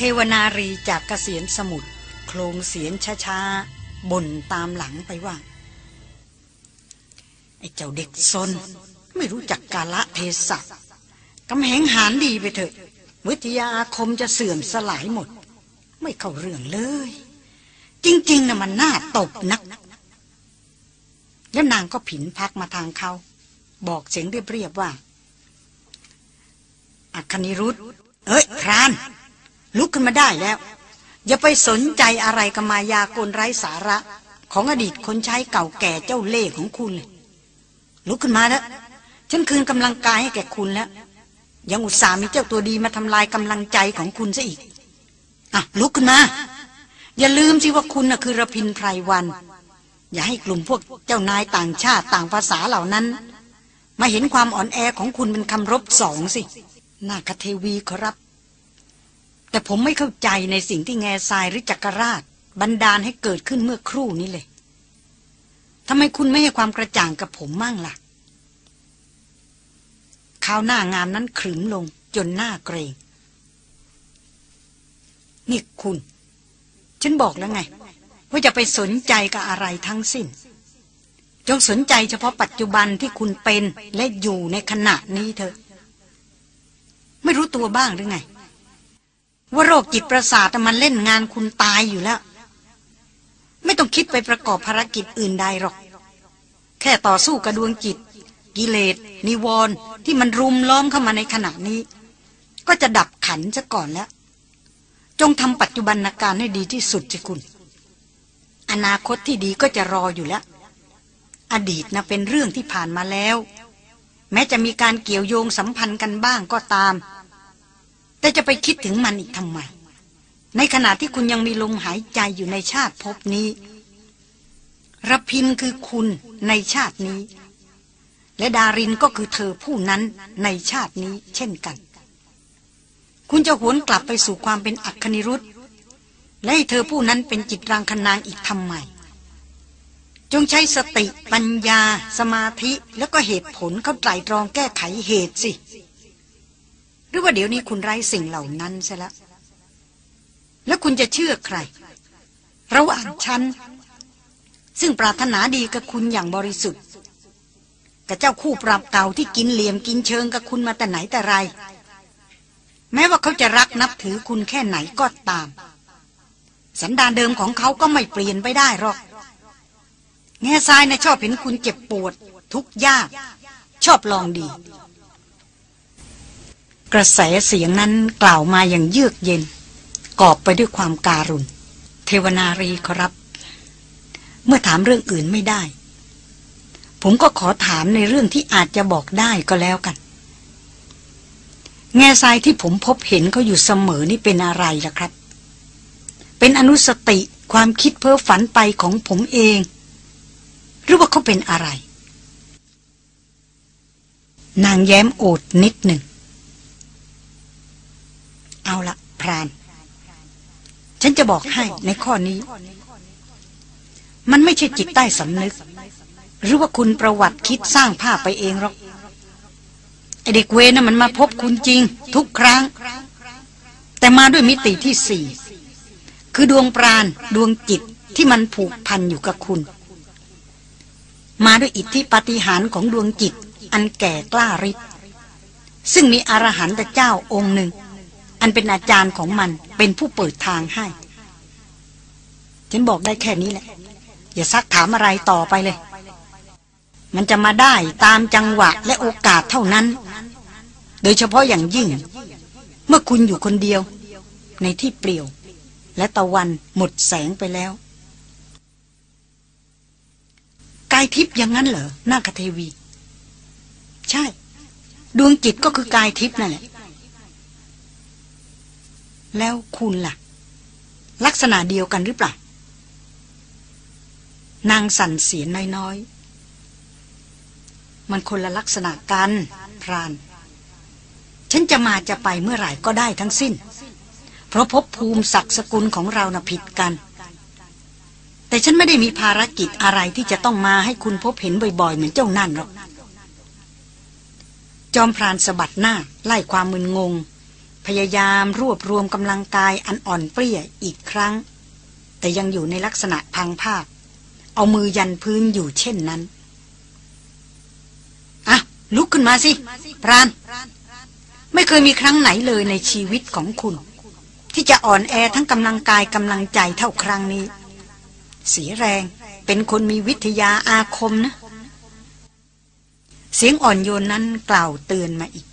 เทวนารีจากเกษียณสมุทรโคลงเสียงช้าๆบ่นตามหลังไปว่า ไอ้เจ้าเด็กซนไม่รู้จักกาละเทศะกำแหงหานดีไปเถอะ วิทยาอาคมจะเสื่อมสลายหมด ไม่เข้าเรื่องเลย จริง ๆนะมันน่าตบนัก แล้วนางก็ผินพักมาทางเขา บอกเสียงเรียบๆว่า อัคนิรุธเอ้ยพราน ลุกขึ้นมาได้แล้ว อย่าไปสนใจอะไรกับมายากลไร้สาระ ของอดีตคนใช้เก่าแก่เจ้าเล่ห์ของคุณเลยลุกขึ้นมาแล้วฉันคืนกำลังกายให้แก่คุณแล้ว ยังอุตส่าห์มีเจ้าตัวดีมาทำลายกำลังใจของคุณซะอีกอะลุกขึ้นมา อย่าลืมสิว่าคุณน่ะคือระพินไพรวัน อย่าให้กลุ่มพวกเจ้านายต่างชาติต่างภาษาเหล่านั้น มาเห็นความอ่อนแอของคุณเป็นคำรบสองสินาคเทวีขอรับ แต่ผมไม่เข้าใจในสิ่งที่แง่ทรายหรือจักรราช บันดาลให้เกิดขึ้นเมื่อครู่นี้เลยทำไมคุณไม่ให้ความกระจ่างกับผมมั่งล่ะข้าวหน้างามนั้นขรึมลงจนหน้าเกรงนี่คุณ ฉันบอกแล้วไง ว่าจะไปสนใจกับอะไรทั้งสิ้น จงสนใจเฉพาะปัจจุบันที่คุณเป็นและอยู่ในขณะนี้เถอะ ไม่รู้ตัวบ้างหรือไง ว่าโรคจิตประสาทมันเล่นงานคุณตายอยู่แล้ว ไม่ต้องคิดไปประกอบภารกิจอื่นใดหรอก แค่ต่อสู้กับดวงจิต กิเลสนิวรณ์ที่มันรุมล้อมเข้ามาในขณะนี้ ก็จะดับขันซะก่อนแล้ว จงทำปัจจุบันการให้ดีที่สุดสิคุณ อนาคตที่ดีก็จะรออยู่แล้ว อดีตนะเป็นเรื่องที่ผ่านมาแล้ว แม้จะมีการเกี่ยวโยงสัมพันธ์กันบ้างก็ตาม แต่จะไปคิดถึงมันอีกทำไม ในขณะที่คุณยังมีลมหายใจอยู่ในชาติภพนี้รพินคือคุณในชาตินี้ และดารินก็คือเธอผู้นั้นในชาตินี้เช่นกัน คุณจะหวนกลับไปสู่ความเป็นอัคนิรุธและให้เธอผู้นั้นเป็นจิตรางคนางอีกทำไม จงใช้สติปัญญา สมาธิแล้วก็เหตุผลเข้าไตรตรองแก้ไขเหตุสิ หรือว่าเดี๋ยวนี้คุณไร้สิ่งเหล่านั้นใช่แล้ว แล้วคุณจะเชื่อใคร ระหว่างฉัน ซึ่งปรารถนาดีกับคุณอย่างบริสุทธิ์ กับเจ้าคู่ปรับเก่าที่กินเหลี่ยมกินเชิงกับคุณมาแต่ไหนแต่ไร แม้ว่าเขาจะรักนับถือคุณแค่ไหนก็ตาม สันดานเดิมของเขาก็ไม่เปลี่ยนไปได้หรอก แง่ทรายนะชอบเห็นคุณเจ็บปวด ทุกยาก ชอบลองดี กระแสเสียงนั้นกล่าวมาอย่างเยือกเย็น กอบไปด้วยความการุณ เทวนารีครับ เมื่อถามเรื่องอื่นไม่ได้ ผมก็ขอถามในเรื่องที่อาจจะบอกได้ก็แล้วกัน แง่ทรายที่ผมพบเห็นเขาอยู่เสมอนี่เป็นอะไรล่ะครับ เป็นอนุสติความคิดเพ้อฝันไปของผมเอง หรือว่าเขาเป็นอะไร นางแย้มโอดนิดหนึ่ง เอาละพราน ฉันจะบอกให้ในข้อนี้ มันไม่ใช่จิตใต้สำนึก หรือว่าคุณประวัติคิดสร้างภาพไปเองหรอกไอเด็กเวนะ่ะมันมาพบคุณจริง ทุกครั้ง แต่มาด้วยมิติที่สี่คือดวงปราณดวงจิตที่มันผูกพันอยู่กับคุณ มาด้วยอิทธิปฏิหารของดวงจิต อันแก่กล้าริบซึ่งมีอรหันตเจ้าองค์หนึ่ง นเป็นอาจารย์ของมันเป็นผู้เปิดทางให้ ฉันบอกได้แค่นี้แหละ อย่าซักถามอะไรต่อไปเลย มันจะมาได้ตามจังหวะและโอกาสเท่านั้น โดยเฉพาะอย่างยิ่ง เมื่อคุณอยู่คนเดียว ในที่เปลี่ยว และตะวันหมดแสงไปแล้วกายทิพย์อย่างนั้นเหรอนาคเทวี ใช่ ดวงจิตก็คือกายทิพย์นั่นแหละ แล้วคุณล่ะ ลักษณะเดียวกันหรือเปล่า นางสั่นเสียงน้อยๆ มันคนละลักษณะกันพราน ฉันจะมาจะไปเมื่อไหร่ก็ได้ทั้งสิ้น เพราะพบภูมิศักดิ์สกุลของเรานะ่ะผิดกัน แต่ฉันไม่ได้มีภารกิจอะไรที่จะต้องมาให้คุณพบเห็นบ่อยๆ เหมือนเจ้านั่นหรอกจอมพรานสะบัดหน้า ไล่ความมึนงง พยายามรวบรวมกำลังกายอันอ่อนเปรี้ยอีกครั้ง แต่ยังอยู่ในลักษณะพังภาพ เอามือยันพื้นอยู่เช่นนั้นอะลุกขึ้นมาสิพราน ไม่เคยมีครั้งไหนเลยในชีวิตของคุณ ที่จะอ่อนแอทั้งกำลังกายกำลังใจเท่าครั้งนี้ เสียแรงเป็นคนมีวิทยาอาคมนะ เสียงอ่อนโยนนั้นกล่าวเตือนมาอีก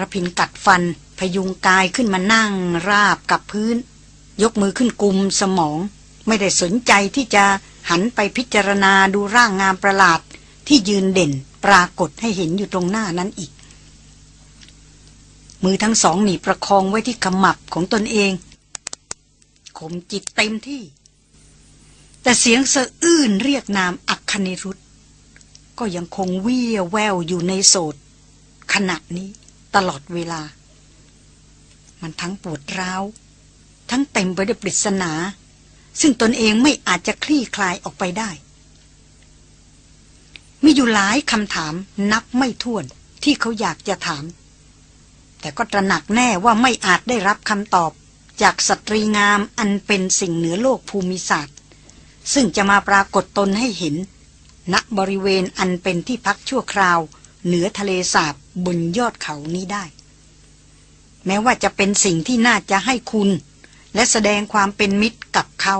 ระพินกัดฟัน พยุงกายขึ้นมานั่งราบกับพื้น ยกมือขึ้นกุมสมอง ไม่ได้สนใจที่จะหันไปพิจารณาดูร่างงามประหลาดที่ยืนเด่นปรากฏให้เห็นอยู่ตรงหน้านั้นอีก มือทั้งสองหนีประคองไว้ที่ขมับของตนเองข่มจิตเต็มที่ แต่เสียงสะอื้นเรียกนามอักคณิรุธก็ยังคงเวี่ยวแววอยู่ในโสดขณะนี้ ตลอดเวลา มันทั้งปวดร้าว ทั้งเต็มไปด้วยปริศนา ซึ่งตนเองไม่อาจจะคลี่คลายออกไปได้ มีอยู่หลายคำถามนับไม่ถ้วนที่เขาอยากจะถาม แต่ก็ตระหนักแน่ว่าไม่อาจได้รับคำตอบจากสตรีงามอันเป็นสิ่งเหนือโลกภูมิศาสตร์ ซึ่งจะมาปรากฏตนให้เห็นณบริเวณอันเป็นที่พักชั่วคราว เหนือทะเลสาบ บนยอดเขานี้ได้ แม้ว่าจะเป็นสิ่งที่น่าจะให้คุณ และแสดงความเป็นมิตรกับเขา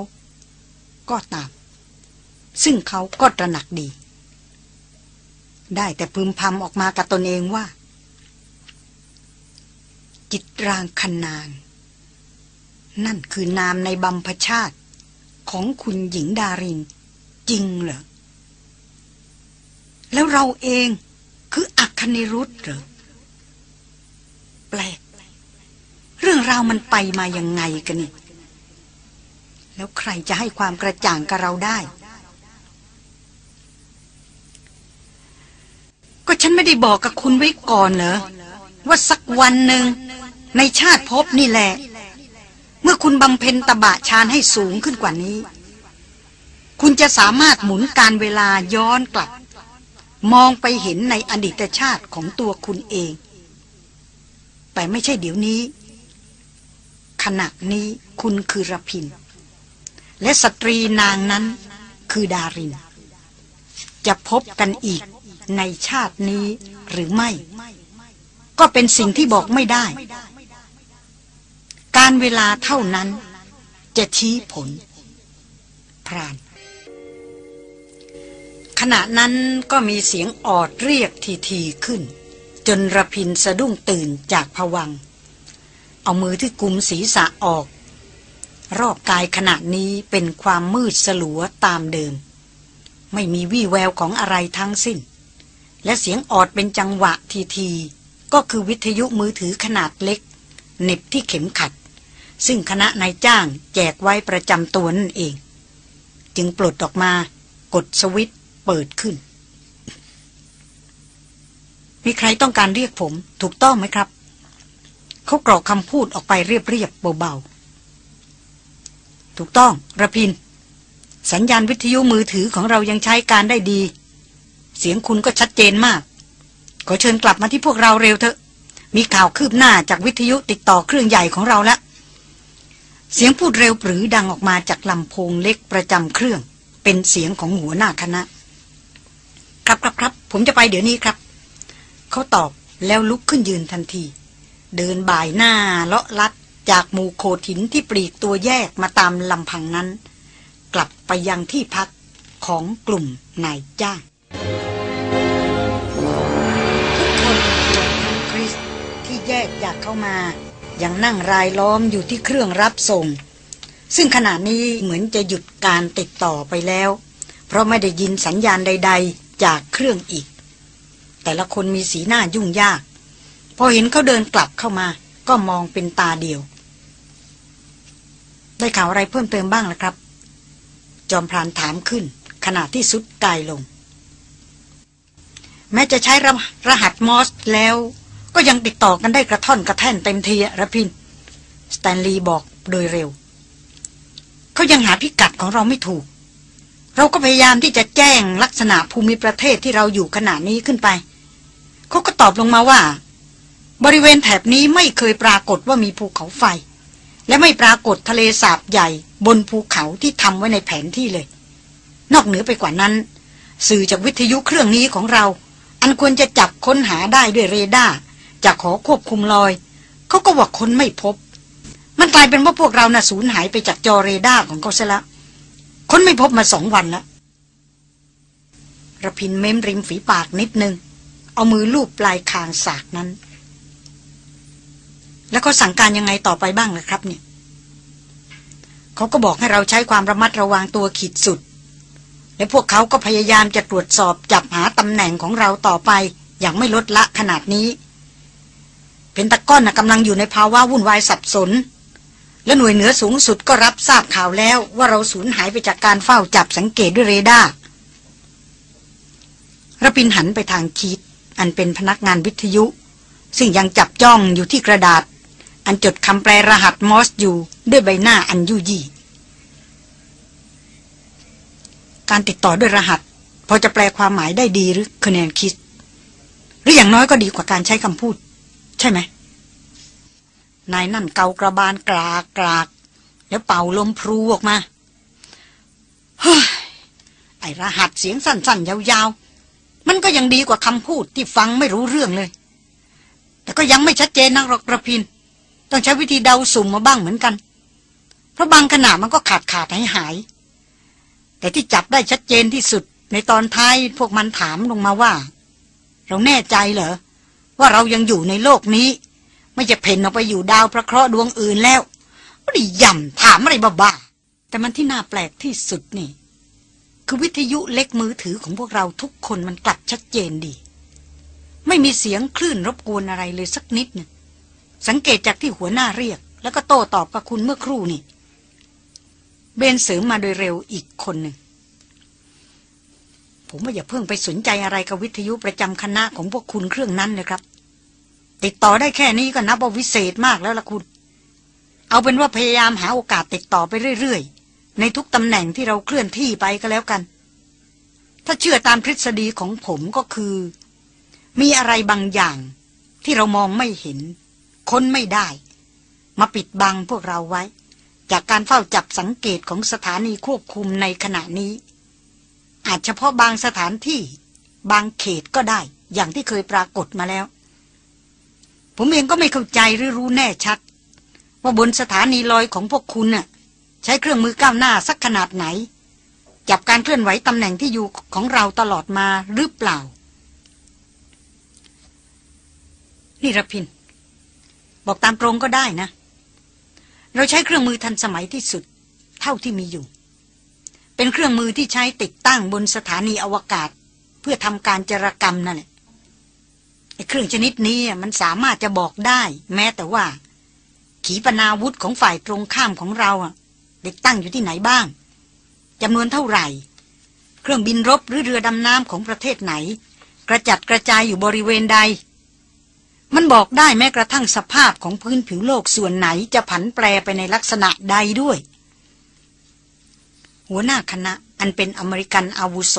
ก็ตาม ซึ่งเขาก็ตระหนักดี ได้แต่พึมพำออกมากับตนเองว่า จิตรางคนานนั่นคือนามในบัมพชาติของคุณหญิงดาริน จริงเหรอ แล้วเราเอง คณิรุธเหรอ แปลก เรื่องราวมันไปมายังไงกันนี่ แล้วใครจะให้ความกระจ่างกับเราได้ ก็ฉันไม่ได้บอกกับคุณไว้ก่อนเหรอ ว่าสักวันหนึ่ง ในชาติภพนี่แหละ เมื่อคุณบำเพ็ญตบะฌานให้สูงขึ้นกว่านี้ คุณจะสามารถหมุนการเวลาย้อนกลับ มองไปเห็นในอดีตชาติของตัวคุณเอง แต่ไม่ใช่เดี๋ยวนี้ ขณะนี้คุณคือระพิน และสตรีนางนั้นคือดาริน จะพบกันอีกในชาตินี้หรือไม่ ก็เป็นสิ่งที่บอกไม่ได้ การเวลาเท่านั้นจะชี้ผล พราน ขณะนั้นก็มีเสียงออดเรียกทีๆขึ้น จนระพินสะดุ้งตื่นจากผวัง เอามือที่กุมศีรษะออก รอบกายขณะนี้เป็นความมืดสลัวตามเดิม ไม่มีวี่แววของอะไรทั้งสิ้น และเสียงออดเป็นจังหวะทีๆก็คือวิทยุมือถือขนาดเล็กเน็บที่เข็มขัด ซึ่งคณะนายจ้างแจกไว้ประจำตัวนั่นเอง จึงปลดออกมากดสวิต เปิดขึ้น มีใครต้องการเรียกผม ถูกต้องไหมครับ เขากรอกคำพูดออกไปเรียบๆเบาๆ ถูกต้องระพิน สัญญาณวิทยุมือถือของเรายังใช้การได้ดี เสียงคุณก็ชัดเจนมาก ขอเชิญกลับมาที่พวกเราเร็วเถอะ มีข่าวคืบหน้าจากวิทยุติดต่อเครื่องใหญ่ของเราแล้วเสียงพูดเร็วปรือดังออกมาจากลำโพงเล็กประจำเครื่อง เป็นเสียงของหัวหน้าคณะ ครับครับครับผมจะไปเดี๋ยวนี้ครับ เขาตอบแล้วลุกขึ้นยืนทันที เดินบ่ายหน้าเลาะลัดจากหมู่โขถินที่ปลีกตัวแยกมาตามลำพังนั้น กลับไปยังที่พักของกลุ่มนายจ้างทุกคนทั้งคริสที่แยกจากเข้ามา ยังนั่งรายล้อมอยู่ที่เครื่องรับส่ง ซึ่งขณะนี้เหมือนจะหยุดการติดต่อไปแล้ว เพราะไม่ได้ยินสัญญาณใด จากเครื่องอีก แต่ละคนมีสีหน้ายุ่งยาก พอเห็นเขาเดินกลับเข้ามา ก็มองเป็นตาเดียว ได้ข่าวอะไรเพิ่มเติมบ้างล่ะครับ จอมพรานถามขึ้น ขณะที่ทรุดกายลง แม้จะใช้รรหัสมอร์สแล้ว ก็ยังติดต่อกันได้กระท่อนกระแท่นเต็มทีอะระพิน สแตนลีย์บอกโดยเร็ว เขายังหาพิกัดของเราไม่ถูก เราก็พยายามที่จะแจ้งลักษณะภูมิประเทศที่เราอยู่ขณะนี้ขึ้นไป เขาก็ตอบลงมาว่า บริเวณแถบนี้ไม่เคยปรากฏว่ามีภูเขาไฟ และไม่ปรากฏทะเลสาบใหญ่บนภูเขาที่ทำไว้ในแผนที่เลย นอกเหนือไปกว่านั้น สื่อจากวิทยุเครื่องนี้ของเรา อันควรจะจับค้นหาได้ด้วยเรดาร์จากขอควบคุมลอย เขาก็ว่าคนไม่พบ มันกลายเป็นว่าพวกเราน่ะสูญหายไปจากจอเรดาร์ของเขาซะแล้ว คนไม่พบมาสองวันแล้วระพินเม้มริมฝีปากนิดนึง เอามือลูบปลายคางสากนั้น แล้วเขาสั่งการยังไงต่อไปบ้างล่ะครับ เนี่ย เขาก็บอกให้เราใช้ความระมัดระวังตัวขีดสุด และพวกเขาก็พยายามจะตรวจสอบจับหาตำแหน่งของเราต่อไป อย่างไม่ลดละขนาดนี้ เป็นตะก้อนนะกำลังอยู่ในภาวะวุ่นวายสับสน และหน่วยเหนือสูงสุดก็รับทราบข่าวแล้วว่าเราสูญหายไปจากการเฝ้าจับสังเกตด้วยเรดาร์ระพินหันไปทางคีดอันเป็นพนักงานวิทยุ ซึ่งยังจับจ้องอยู่ที่กระดาษ อันจดคำแปลรหัสมอสอยู่ด้วยใบหน้าอันยุยี่ การติดต่อด้วยรหัส พอจะแปลความหมายได้ดีหรือคะแนนคิด หรืออย่างน้อยก็ดีกว่าการใช้คำพูด ใช่ไหม นายนั่นเกากระบาลกรากกราก แล้วเป่าลมพลูออกมาเฮ้ยไอรหัสเสียงสั้นๆ ยาวๆ มันก็ยังดีกว่าคำพูดที่ฟังไม่รู้เรื่องเลย แต่ก็ยังไม่ชัดเจนนักหรอกระพิน ต้องใช้วิธีเดาสุ่มมาบ้างเหมือนกัน เพราะบางขณะมันก็ขาดขาดหายหาย แต่ที่จับได้ชัดเจนที่สุดในตอนท้ายพวกมันถามลงมาว่า เราแน่ใจเหรอ ว่าเรายังอยู่ในโลกนี้ ไม่จะเพ่นออกไปอยู่ดาวพระเคราะห์ดวงอื่นแล้วไม่ได้ย่ำถามอะไรบ้าๆแต่มันที่น่าแปลกที่สุดนี่ คือวิทยุเล็กมือถือของพวกเราทุกคนมันกลับชัดเจนดี ไม่มีเสียงคลื่นรบกวนอะไรเลยสักนิดนึงสังเกตจากที่หัวหน้าเรียก แล้วก็โต้ตอบกับคุณเมื่อครู่นี่เบนเสริมมาโดยเร็วอีกคนหนึ่งผมว่าอย่าเพิ่งไปสนใจอะไรกับวิทยุประจำคณะของพวกคุณเครื่องนั้นเลยครับ ติดต่อได้แค่นี้ก็นับว่าวิเศษมากแล้วล่ะคุณ เอาเป็นว่าพยายามหาโอกาสติดต่อไปเรื่อยๆ ในทุกตำแหน่งที่เราเคลื่อนที่ไปก็แล้วกัน ถ้าเชื่อตามทฤษฎีของผมก็คือ มีอะไรบางอย่างที่เรามองไม่เห็น ค้นไม่ได้ มาปิดบังพวกเราไว้ จากการเฝ้าจับสังเกตของสถานีควบคุมในขณะนี้ อาจเฉพาะบางสถานที่ บางเขตก็ได้ อย่างที่เคยปรากฏมาแล้ว ผมเองก็ไม่เข้าใจหรือรู้แน่ชัด ว่าบนสถานีลอยของพวกคุณน่ะ ใช้เครื่องมือก้าวหน้าสักขนาดไหน จับการเคลื่อนไหวตำแหน่งที่อยู่ของเราตลอดมาหรือเปล่า นี่รพิน บอกตามตรงก็ได้นะ เราใช้เครื่องมือทันสมัยที่สุด เท่าที่มีอยู่ เป็นเครื่องมือที่ใช้ติดตั้งบนสถานีอวกาศ เพื่อทำการจรกรรมนั่นแหละ เครื่องชนิดนี้มันสามารถจะบอกได้ แม้แต่ว่า ขีปนาวุธของฝ่ายตรงข้ามของเราอะติดตั้งอยู่ที่ไหนบ้างจำนวนเท่าไหร่ เครื่องบินรบหรือเรือดำน้ำของประเทศไหน กระจัดกระจายอยู่บริเวณใด มันบอกได้แม้กระทั่งสภาพของพื้นผิวโลกส่วนไหนจะผันแปรไปในลักษณะใดด้วย หัวหน้าคณะอันเป็นอเมริกันอาวุโส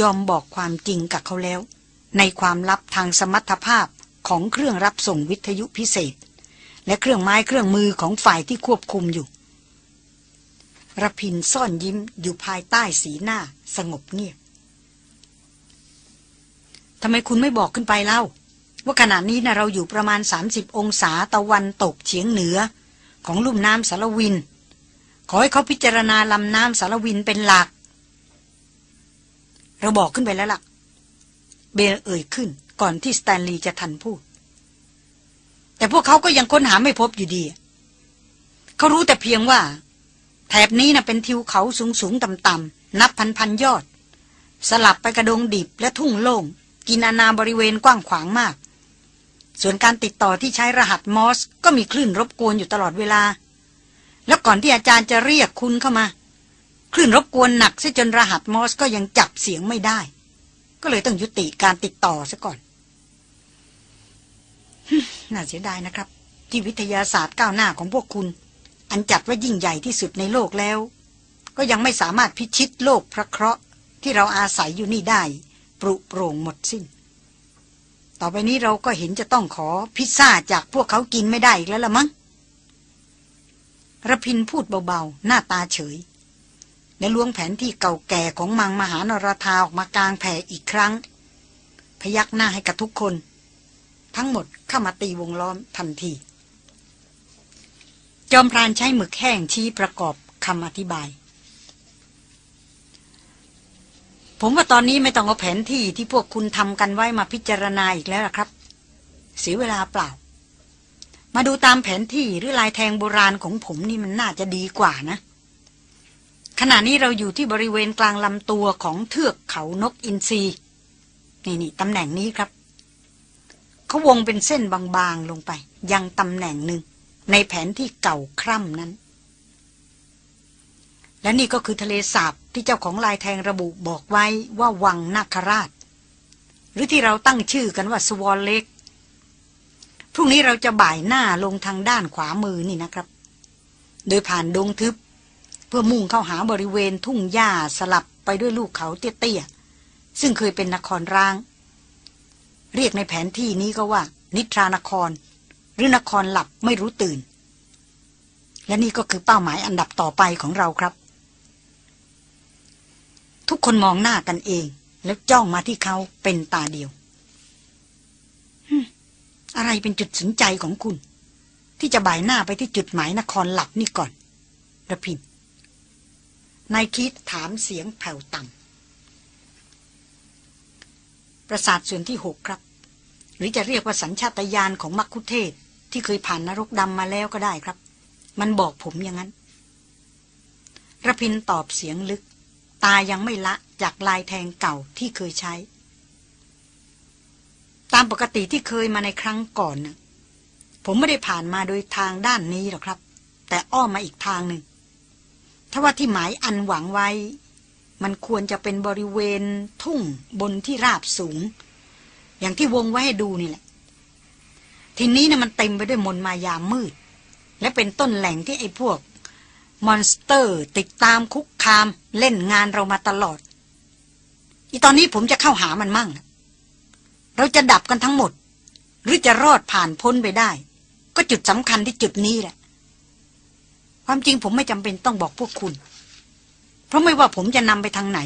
ยอมบอกความจริงกับเขาแล้ว ในความลับทางสมรรถภาพของเครื่องรับส่งวิทยุพิเศษ และเครื่องไม้เครื่องมือของฝ่ายที่ควบคุมอยู่ระพินซ่อนยิ้มอยู่ภายใต้สีหน้าสงบเงียบทำไมคุณไม่บอกขึ้นไปเล่า ว่าขณะนี้นะเราอยู่ประมาณ 30 องศาตะวันตกเฉียงเหนือ ของลุ่มน้ำสารวิน ขอให้เขาพิจารณาลำน้ำสารวินเป็นหลัก เราบอกขึ้นไปแล้วล่ะ เบลเอ่ยขึ้น ก่อนที่สแตนลีย์จะทันพูด แต่พวกเขาก็ยังค้นหาไม่พบอยู่ดี เขารู้แต่เพียงว่า แถบนี้นะ่ะเป็นทิวเขาสูงสูงต่ำต่ำนับพันพันยอด สลับไปกระดงดิบและทุ่งโล่ง กินอาณาบริเวณกว้างขวางมาก ส่วนการติดต่อที่ใช้รหัสมอส ก็มีคลื่นรบกวนอยู่ตลอดเวลา แล้วก่อนที่อาจารย์จะเรียกคุณเข้ามาคลื่นรบกวนหนักซะจนรหัสมอสก็ยังจับเสียงไม่ได้ ก็เลยต้องยุติการติดต่อซะก่อน น่าเสียดายนะครับ ที่วิทยาศาสตร์ก้าวหน้าของพวกคุณ อันจัดว่ายิ่งใหญ่ที่สุดในโลกแล้ว ก็ยังไม่สามารถพิชิตโลกพระเคราะห์ที่เราอาศัยอยู่นี่ได้ ปรุโปร่งหมดสิ้น ต่อไปนี้เราก็เห็นจะต้องขอพิซซ่าจากพวกเขากินไม่ได้อีกแล้วละมั้งระพินพูดเบาๆ หน้าตาเฉย และล้วงแผนที่เก่าแก่ของมังมหานรธาออกมากลางแผ่อีกครั้ง พยักหน้าให้กับทุกคน ทั้งหมดเข้ามาตีวงล้อมทันที จอมพรานใช้หมึกแห้งชี้ประกอบคำอธิบาย ผมว่าตอนนี้ไม่ต้องเอาแผนที่ที่พวกคุณทำกันไว้มาพิจารณาอีกแล้วครับ เสียเวลาเปล่า มาดูตามแผนที่หรือลายแทงโบราณของผมนี่มันน่าจะดีกว่านะ ขณะนี้เราอยู่ที่บริเวณกลางลำตัวของเทือกเขานกอินทรีนี่นี่ตำแหน่งนี้ครับ เขาวงเป็นเส้นบางๆลงไป ยังตำแหน่งหนึ่ง ในแผนที่เก่าคร่ำนั้น และนี่ก็คือทะเลสาบที่เจ้าของลายแทงระบุบอกไว้ว่าวังนาคราช หรือที่เราตั้งชื่อกันว่าสวอลเล็กพรุ่งนี้เราจะบ่ายหน้าลงทางด้านขวามือนี่นะครับ โดยผ่านดงทึบ เพื่อมุ่งเข้าหาบริเวณทุ่งหญ้าสลับไปด้วยลูกเขาเตี้ยๆ ซึ่งเคยเป็นนครร้าง เรียกในแผนที่นี้ก็ว่า นิทรานคร หรือนครหลับไม่รู้ตื่น และนี่ก็คือเป้าหมายอันดับต่อไปของเราครับ ทุกคนมองหน้ากันเอง แล้วจ้องมาที่เขาเป็นตาเดียวอะไรเป็นจุดสนใจของคุณ ที่จะบ่ายหน้าไปที่จุดหมายนครหลับนี่ก่อนระพิน นายคิดถามเสียงแผ่วต่ำประสาทส่วนที่หกครับ หรือจะเรียกว่าสัญชาตญาณของมักคุเทศที่เคยผ่านนรกดำมาแล้วก็ได้ครับ มันบอกผมอย่างนั้นระพินตอบเสียงลึก ตายังไม่ละจากลายแทงเก่าที่เคยใช้ ตามปกติที่เคยมาในครั้งก่อนนะผมไม่ได้ผ่านมาโดยทางด้านนี้หรอกครับ แต่อ้อมมาอีกทางหนึ่ง ถ้าว่าที่หมายอันหวังไว้ มันควรจะเป็นบริเวณทุ่งบนที่ราบสูง อย่างที่วงไว้ให้ดูนี่แหละ ทีนี้นะมันเต็มไปด้วยมนมายามืด และเป็นต้นแหล่งที่ไอ้พวก มอนสเตอร์ติดตามคุกคามเล่นงานเรามาตลอด อีตอนนี้ผมจะเข้าหามันมั่ง เราจะดับกันทั้งหมด หรือจะรอดผ่านพ้นไปได้ ก็จุดสำคัญที่จุดนี้แหละ ความจริงผมไม่จำเป็นต้องบอกพวกคุณ เพราะไม่ว่าผมจะนำไปทางไหน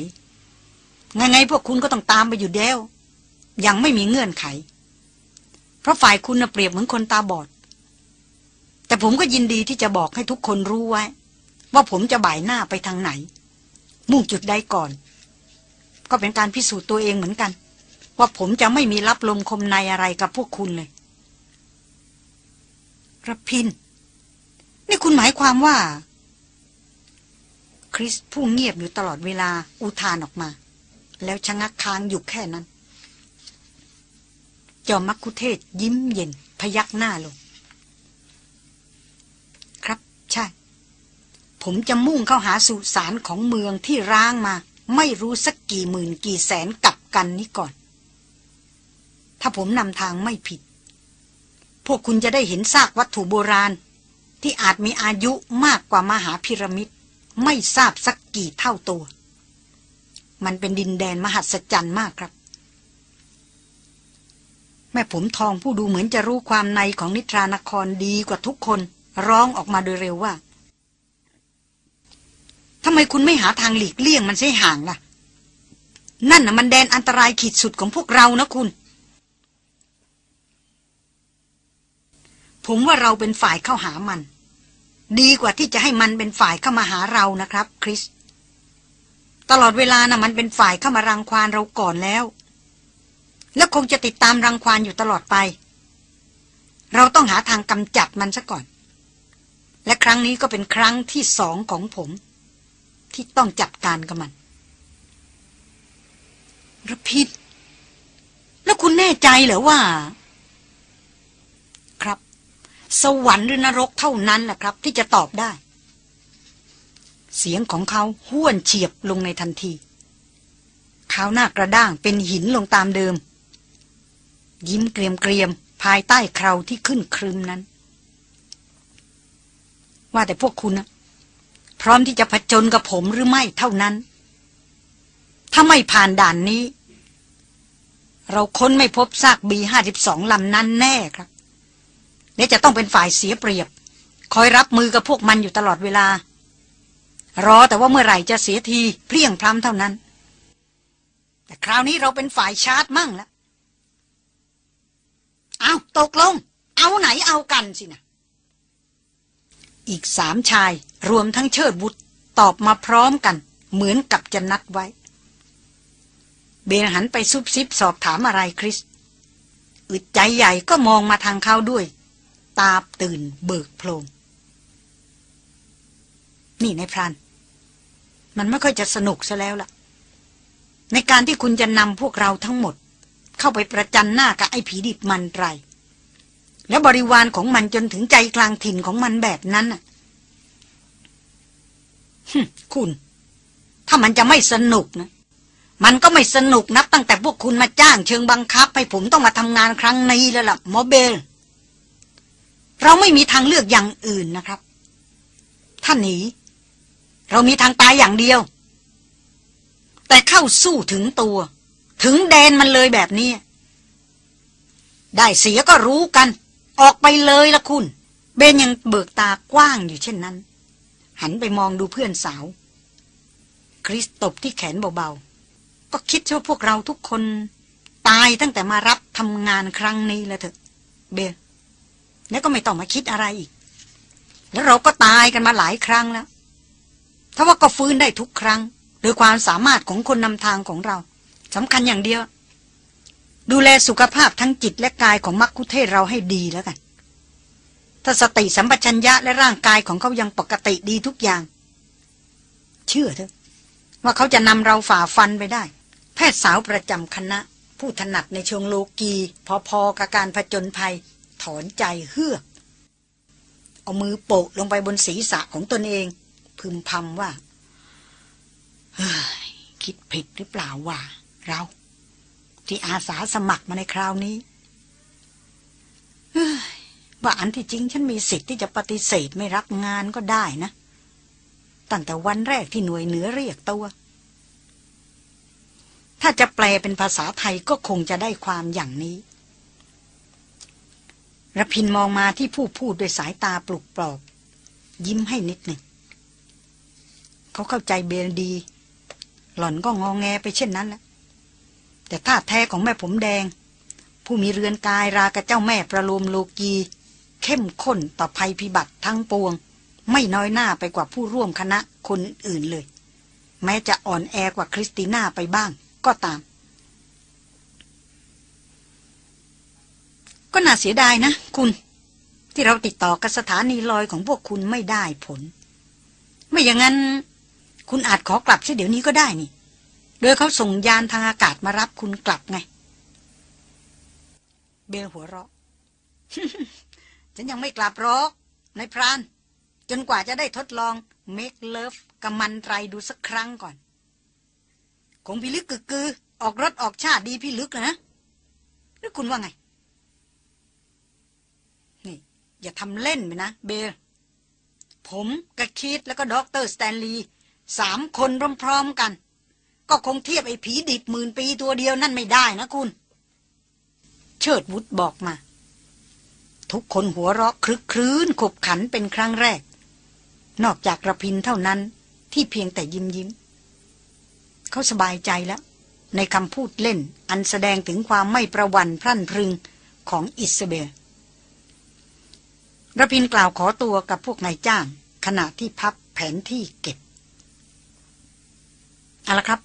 ไงไงพวกคุณก็ต้องตามไปอยู่เดียวยังไม่มีเงื่อนไข เพราะฝ่ายคุณเปรียบเหมือนคนตาบอด แต่ผมก็ยินดีที่จะบอกให้ทุกคนรู้ไว้ ว่าผมจะบ่ายหน้าไปทางไหน มุ่งจุดใดก่อน ก็เป็นการพิสูจน์ตัวเองเหมือนกัน ว่าผมจะไม่มีรับลมคมในอะไรกับพวกคุณเลยระพิน นี่คุณหมายความว่า คริสผู้เงียบอยู่ตลอดเวลาอุทานออกมา แล้วชะงักค้างอยู่แค่นั้น จอมักคุเทศยิ้มเย็น พยักหน้าลง ครับ ใช่ ผมจะมุ่งเข้าหาสุสานของเมืองที่ร้างมา ไม่รู้สักกี่หมื่นกี่แสนกับกันนี้ก่อน ถ้าผมนำทางไม่ผิด พวกคุณจะได้เห็นซากวัตถุโบราณ ที่อาจมีอายุมากกว่ามหาพิรามิดไม่ทราบสักกี่เท่าตัว มันเป็นดินแดนมหัศจรรย์มากครับ แม่ผมทองผู้ดูเหมือนจะรู้ความในของนิทรานครดีกว่าทุกคน ร้องออกมาโดยเร็วว่าทำไมคุณไม่หาทางหลีกเลี่ยงมันเสียห่างล่ะ นั่นน่ะมันแดนอันตรายขีดสุดของพวกเรานะคุณ ผมว่าเราเป็นฝ่ายเข้าหามัน ดีกว่าที่จะให้มันเป็นฝ่ายเข้ามาหาเรานะครับ คริส ตลอดเวลานะ่ะมันเป็นฝ่ายเข้ามารังควานเราก่อนแล้ว แล้วคงจะติดตามรังควานอยู่ตลอดไป เราต้องหาทางกำจัดมันซะก่อน และครั้งนี้ก็เป็นครั้งที่สองของผม ที่ต้องจัดการกับมันระพิดแล้วคุณแน่ใจเหรอว่า สวรรค์หรือนรกเท่านั้นแหละครับ ที่จะตอบได้ เสียงของเขาห้วนเฉียบลงในทันทีเขาหน้ากระด้างเป็นหินลงตามเดิม ยิ้มเกรียมเกรียมภายใต้คราวที่ขึ้นครึมนั้น ว่าแต่พวกคุณนะพร้อมที่จะผจญกับผมหรือไม่เท่านั้น ถ้าไม่ผ่านด่านนี้ เราค้นไม่พบซากบีห้าสิบสองลำนั้นแน่ครับ และจะต้องเป็นฝ่ายเสียเปรียบ คอยรับมือกับพวกมันอยู่ตลอดเวลา รอแต่ว่าเมื่อไหร่จะเสียทีเพลียงพล้ำเท่านั้น แต่คราวนี้เราเป็นฝ่ายชาร์จมั่งแล้วเอาตกลง เอาไหนเอากันสินะอีกสามชายรวมทั้งเชิดบุตรตอบมาพร้อมกัน เหมือนกับจะนัดไว้ เบนหันไปซุบซิบสอบถามอะไรคริสอึดใจใหญ่ก็มองมาทางเขาด้วย ตาตื่นเบิกโพลงนี่นายพราน มันไม่ค่อยจะสนุกซะแล้วล่ะ ในการที่คุณจะนำพวกเราทั้งหมด เข้าไปประจันหน้ากับไอ้ผีดิบมันไร แล้วบริวารของมันจนถึงใจกลางถิ่นของมันแบบนั้นน่ะคุณ ถ้ามันจะไม่สนุกนะ มันก็ไม่สนุกนับตั้งแต่พวกคุณมาจ้างเชิงบังคับ ให้ผมต้องมาทำงานครั้งนี้แล้วล่ะหมอเบล เราไม่มีทางเลือกอย่างอื่นนะครับถ้าหนี เรามีทางตายอย่างเดียว แต่เข้าสู้ถึงตัว ถึงแดนมันเลยแบบนี้ ได้เสียก็รู้กัน ออกไปเลยละคุณ เบนยังเบิกตากว้างอยู่เช่นนั้น หันไปมองดูเพื่อนสาว คริสตบที่แขนเบาๆ ก็คิดว่าพวกเราทุกคน ตายตั้งแต่มารับทำงานครั้งนี้แล้วเถอะ เบน แล้วก็ไม่ต้องมาคิดอะไรอีก แล้วเราก็ตายกันมาหลายครั้งแล้วถ้าว่าก็ฟื้นได้ทุกครั้งโดยความสามารถของคนนำทางของเราสำคัญอย่างเดียว ดูแลสุขภาพทั้งจิตและกายของมักคุเทศเราให้ดีแล้วกัน ถ้าสติสัมปชัญญะและร่างกายของเขายังปกติดีทุกอย่าง เชื่อเถอะ ว่าเขาจะนำเราฝ่าฟันไปได้ แพทย์สาวประจำคณะ ผู้ถนัดในเชิงโลกี พอๆกับการผจญภัย ถอนใจเฮือก เอามือโปะลงไปบนศีรษะของตนเอง พึมพำว่าเฮ้ยคิดผิดหรือเปล่าว่า เรา ที่อาสาสมัครมาในคราวนี้เฮ้ยว่าอันที่จริงฉันมีสิทธิ์ที่จะปฏิเสธไม่รับงานก็ได้นะ ตั้งแต่วันแรกที่หน่วยเหนือเรียกตัว ถ้าจะแปลเป็นภาษาไทยก็คงจะได้ความอย่างนี้ ระพินมองมาที่ผู้พูดด้วยสายตาปลุกปลอบ ยิ้มให้นิดหนึ่ง เขาเข้าใจเบลดี หล่อนก็งองแงไปเช่นนั้นแหละแต่ท่าแท้ของแม่ผมแดง ผู้มีเรือนกายรากระเจ้าแม่ประโลมโลกี เข้มข้นต่อภัยพิบัติทั้งปวง ไม่น้อยหน้าไปกว่าผู้ร่วมคณะคนอื่นเลย แม้จะอ่อนแอกว่าคริสติน่าไปบ้างก็ตาม ก็น่าเสียดายนะ คุณ ที่เราติดต่อกับสถานีลอยของพวกคุณไม่ได้ผล ไม่อย่างนั้น คุณอาจขอกลับเสียเดี๋ยวนี้ก็ได้นี่ โดยเขาส่งยานทางอากาศมารับคุณกลับไง เบลหัวเราะ ฉันยังไม่กลับหรอกนายพราน จนกว่าจะได้ทดลอง make love กับมันไรดูสักครั้งก่อน คงพิลึกกึกกือ ออกรสออกชาติดีพิลึกนะหรือคุณว่าไง นี่ อย่าทำเล่นไปนะเบลผมกับคีตแล้วก็ด็อกเตอร์สแตนลีย์สามคนพร้อมๆกัน ก็คงเทียบไอ้ผีดิบหมื่นปีตัวเดียวนั่นไม่ได้นะคุณ เชิดวุฒบอกมา ทุกคนหัวเราะคลึกคลื้นขบขันเป็นครั้งแรก นอกจากระพินเท่านั้นที่เพียงแต่ยิ้มยิ้ม เขาสบายใจแล้ว ในคำพูดเล่นอันแสดงถึงความไม่ประวันพรั่นพรึงของอิสเบล ระพินกล่าวขอตัวกับพวกนายจ้าง ขณะที่พับแผนที่เก็บเอาละครับ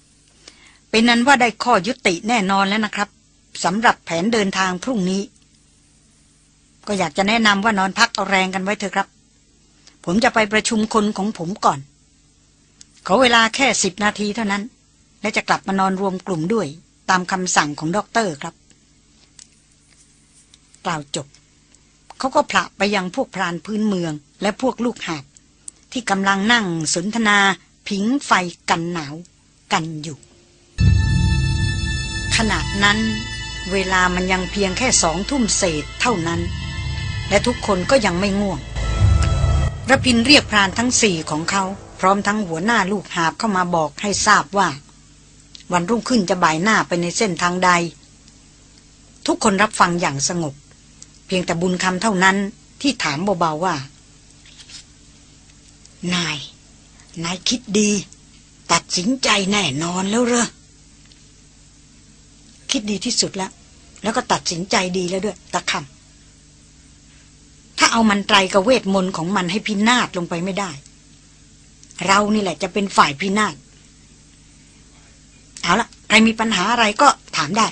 เป็นนั้นว่าได้ข้อยุติแน่นอนแล้วนะครับสำหรับแผนเดินทางพรุ่งนี้ ก็อยากจะแนะนำว่านอนพักเอาแรงกันไว้เถอะครับ ผมจะไปประชุมคนของผมก่อน ขอเวลาแค่สิบนาทีเท่านั้น และจะกลับมานอนรวมกลุ่มด้วย ตามคำสั่งของด็อกเตอร์ครับ กล่าวจบ เขาก็ผละไปยังพวกพรานพื้นเมือง และพวกลูกหาบที่กำลังนั่งสนทนา ผิงไฟกันหนาว กันอยู่ ขณะนั้น เวลามันยังเพียงแค่สองทุ่มเศษเท่านั้น และทุกคนก็ยังไม่ง่วงระพินเรียกพรานทั้งสี่ของเขา พร้อมทั้งหัวหน้าลูกหาบเข้ามาบอกให้ทราบว่า วันรุ่งขึ้นจะบ่ายหน้าไปในเส้นทางใด ทุกคนรับฟังอย่างสงบ พียงแต่บุญคำเท่านั้นที่ถามเบาๆว่า นาย นายคิดดี ตัดสินใจแน่นอนแล้วเหรอ คิดดีที่สุดแล้ว แล้วก็ตัดสินใจดีแล้วด้วย ตะคำถ้าเอามันไตรกับเวทมนต์ของมันให้พินาศลงไปไม่ได้ เรานี่แหละจะเป็นฝ่ายพินาศ เอาละใครมีปัญหาอะไรก็ถามได้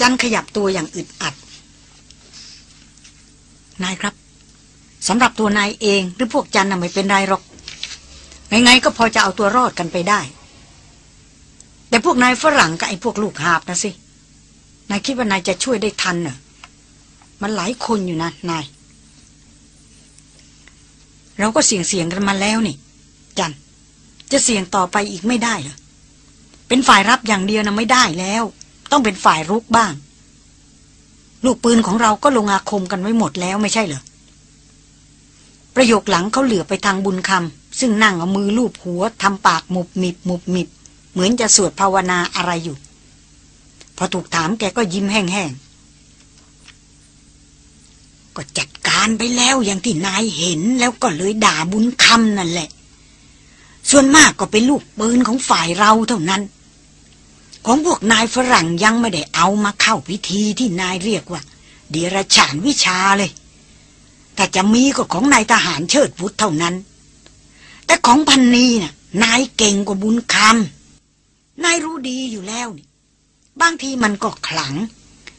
จันขยับตัวอย่างอึดอัด นายครับสำหรับตัวนายเองหรือพวกจันน่ะไม่เป็นไรหรอกไงๆก็พอจะเอาตัวรอดกันไปได้ แต่พวกนายฝรั่งกับไอ้พวกลูกหาบนะสินายคิดว่านายจะช่วยได้ทันเหรอมันหลายคนอยู่นะนายเราก็เสี่ยงเสี่ยงกันมาแล้วนี่ จันจะเสี่ยงต่อไปอีกไม่ได้เหรอเป็นฝ่ายรับอย่างเดียวนะไม่ได้แล้ว ต้องเป็นฝ่ายรุกบ้าง ลูกปืนของเราก็ลงอาคมกันไว้หมดแล้วไม่ใช่เหรอ ประโยคหลังเขาเหลือไปทางบุญคำซึ่งนั่งเอามือลูบหัวทำปากหมุบมิบหมุบมิบ เหมือนจะสวดภาวนาอะไรอยู่ พอถูกถามแกก็ยิ้มแห้งๆ ก็จัดการไปแล้วอย่างที่นายเห็นแล้วก็เลยด่าบุญคำนั่นแหละ ส่วนมากก็เป็นลูกปืนของฝ่ายเราเท่านั้น ของพวกนายฝรั่งยังไม่ได้เอามาเข้าพิธีที่นายเรียกว่าเดียรฉานวิชาเลย แต่จะมีก็ของนายทหารเชิดพุทธเท่านั้น แต่ของพันนีน่ะ นายเก่งกว่าบุญคำนายรู้ดีอยู่แล้วนี่บางทีมันก็ขลัง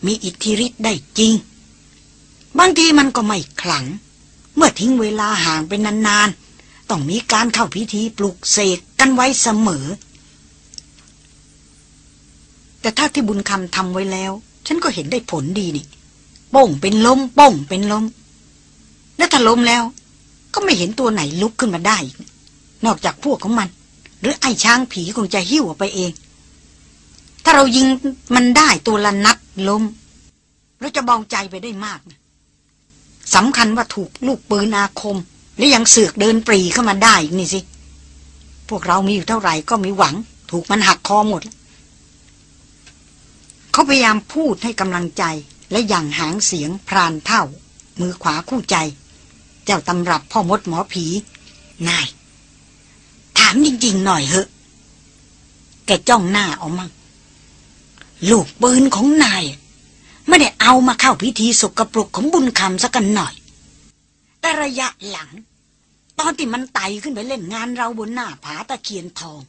มีอิทธิฤทธิ์ได้จริง บางทีมันก็ไม่ขลัง เมื่อทิ้งเวลาห่างเป็นนานๆ ต้องมีการเข้าพิธีปลุกเสกกันไว้เสมอ แต่ถ้าที่บุญคำทำไว้แล้ว ฉันก็เห็นได้ผลดีนี่ป้งเป็นลมป้งเป็นลมแล้วถ้าล้มแล้ว ก็ไม่เห็นตัวไหนลุกขึ้นมาได้ นอกจากพวกของมัน หรือไอ้ช้างผีคงจะหิ้วไปเอง ถ้าเรายิงมันได้ตัวละนัดล้มเราจะเบาใจไปได้มากนะสำคัญว่าถูกลูกปืนอาคม และยังเสือกเดินปรีเข้ามาได้อีกนี่สิ พวกเรามีอยู่เท่าไหร่ก็มีหวัง ถูกมันหักคอหมด เขาพยายามพูดให้กำลังใจและอย่างหางเสียงพรานเท่า มือขวาคู่ใจ เจ้าตำรับพ่อมดหมอผี นาย ถามจริงๆหน่อยเหอะ แกจ้องหน้าเอามั่งลูกปืนของนายไม่ได้เอามาเข้าพิธีสกปรกของบุญคำสักกันหน่อย แต่ระยะหลัง ตอนที่มันไต่ขึ้นไปเล่นงานเราบนหน้าผาตะเคียนทอง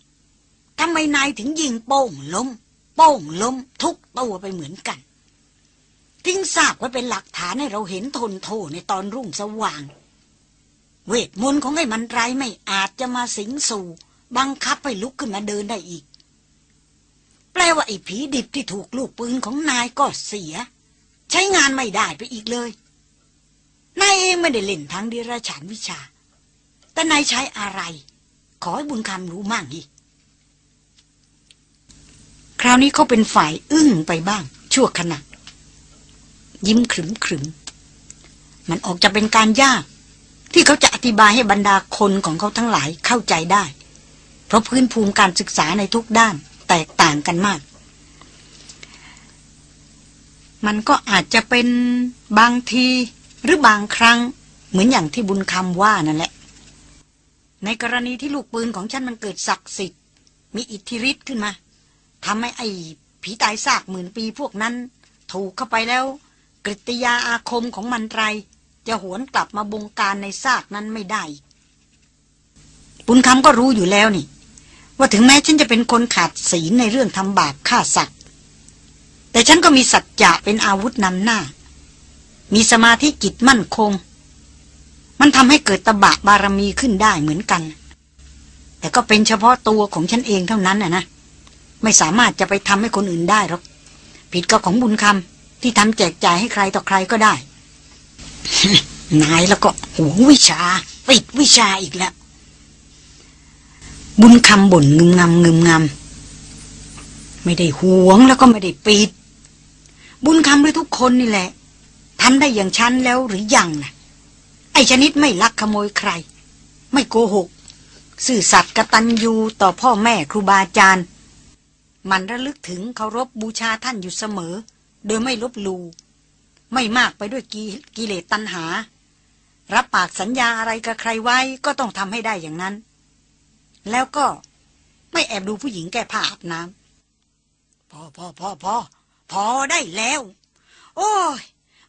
ทำไมนายถึงยิงโป้งล้ม โป้งล้มทุกตัวไปเหมือนกัน ทิ้งซากไว้เป็นหลักฐานให้เราเห็นทนโทในตอนรุ่งสว่าง เวทมนต์ของไอ้มันไรไม่อาจจะมาสิงสู่บังคับให้ลุกขึ้นมาเดินได้อีก แปลว่าไอ้ผีดิบที่ถูกลูกปืนของนายก็เสีย ใช้งานไม่ได้ไปอีกเลย นายเองไม่ได้เล่นทางเดรัจฉานวิชา แต่นายใช้อะไร ขอให้บุญคำรู้มั่งอีก คราวนี้เขาเป็นฝ่ายอึ้งไปบ้าง ชั่วขณะ ยิ้มขรึมขรึมมันออกจะเป็นการยาก ที่เขาจะอธิบายให้บรรดาคนของเขาทั้งหลายเข้าใจได้ เพราะพื้นภูมิการศึกษาในทุกด้าน แตกต่างกันมาก มันก็อาจจะเป็นบางทีหรือบางครั้งเหมือนอย่างที่บุญคำว่านั่นแหละ ในกรณีที่ลูกปืนของฉันมันเกิดศักดิ์สิทธิ์มีอิทธิฤทธิ์ขึ้นมา ทำให้ไอ้ผีตายซากหมื่นปีพวกนั้น ถูกเข้าไปแล้ว กริยาอาคมของมันไร จะหวนกลับมาบงการในซากนั้นไม่ได้บุญคำก็รู้อยู่แล้วนี่ ว่าถึงแม้ฉันจะเป็นคนขาดศีลในเรื่องทำบาปฆ่าสัตว์ แต่ฉันก็มีสัจจะเป็นอาวุธนำหน้า มีสมาธิจิตมั่นคง มันทำให้เกิดตบะบารมีขึ้นได้เหมือนกัน แต่ก็เป็นเฉพาะตัวของฉันเองเท่านั้นน่ะนะ ไม่สามารถจะไปทำให้คนอื่นได้หรอก ผิดก็ของบุญคำที่ทำแจกจ่ายให้ใครต่อใครก็ได้ นายแล้วก็หวงวิชาปิดวิชาอีกแล้ว บุญคำบ่นงึมงำงึมงำไม่ได้หวงแล้วก็ไม่ได้ปิด บุญคำด้วยทุกคนนี่แหละทำได้อย่างฉันแล้วหรือยังนะไอชนิดไม่ลักขโมยใคร ไม่โกหก สื่อสัตย์กตัญญูต่อพ่อแม่ครูบาอาจารย์ มันระลึกถึงเคารพบบูชาท่านอยู่เสมอ โดยไม่ลบลูไม่มากไปด้วยกกิเลสตัณหา รับปากสัญญาอะไรกับใครไว้ก็ต้องทำให้ได้อย่างนั้น แล้วก็ไม่แอบดูผู้หญิงแก้ผ้าอาบน้ำพอพอพอพอพอได้แล้ว โอ้ย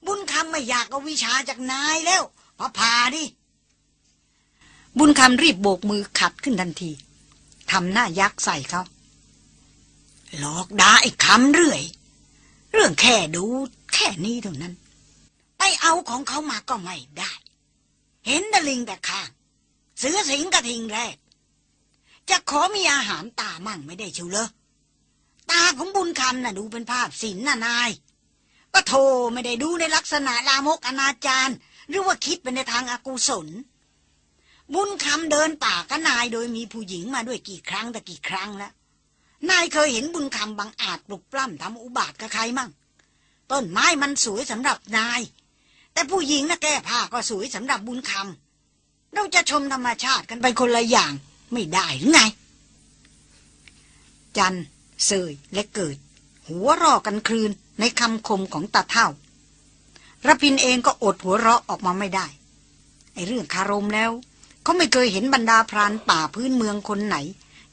บุญคำไม่อยากเอาวิชาจากนายแล้วพอพาดิ บุญคำรีบโบกมือขัดขึ้นทันทีทำหน้ายักษ์ใส่เขา หลอกด่าไอ้คำเรื่อย เรื่องแค่ดูแค่นี้เท่านั้น ไปเอาของเขามาก็ไม่ได้ เห็นดลิงแต่ข้าง เสือสิงกระทิงแรก จะขอมีอาหารตามั่งไม่ได้ชิวเลยตาของบุญคำน่ะดูเป็นภาพศิลน่ะนาย ก็โทไม่ได้ดูในลักษณะลามกอนาจารหรือว่าคิดไปในทางอากุศล บุญคำเดินป่ากับนายโดยมีผู้หญิงมาด้วยกี่ครั้งแต่กี่ครั้งแล้ว นายเคยเห็นบุญคำบังอาจปลุกปล้ำทำอุบาทกับใครมั่ง ต้นไม้มันสวยสำหรับนาย แต่ผู้หญิงนะแก้ผ้าก็สวยสำหรับบุญคำเราจะชมธรรมชาติกันไปคนละอย่างไม่ได้หรือไง จันเสยและเกิด หัวรอกันคลืนในคำคมของตาเท่าระพินเองก็อดหัวเราะออกมาไม่ได้ ไอเรื่องคารมแล้ว เขาไม่เคยเห็นบรรดาพรานป่าพื้นเมืองคนไหน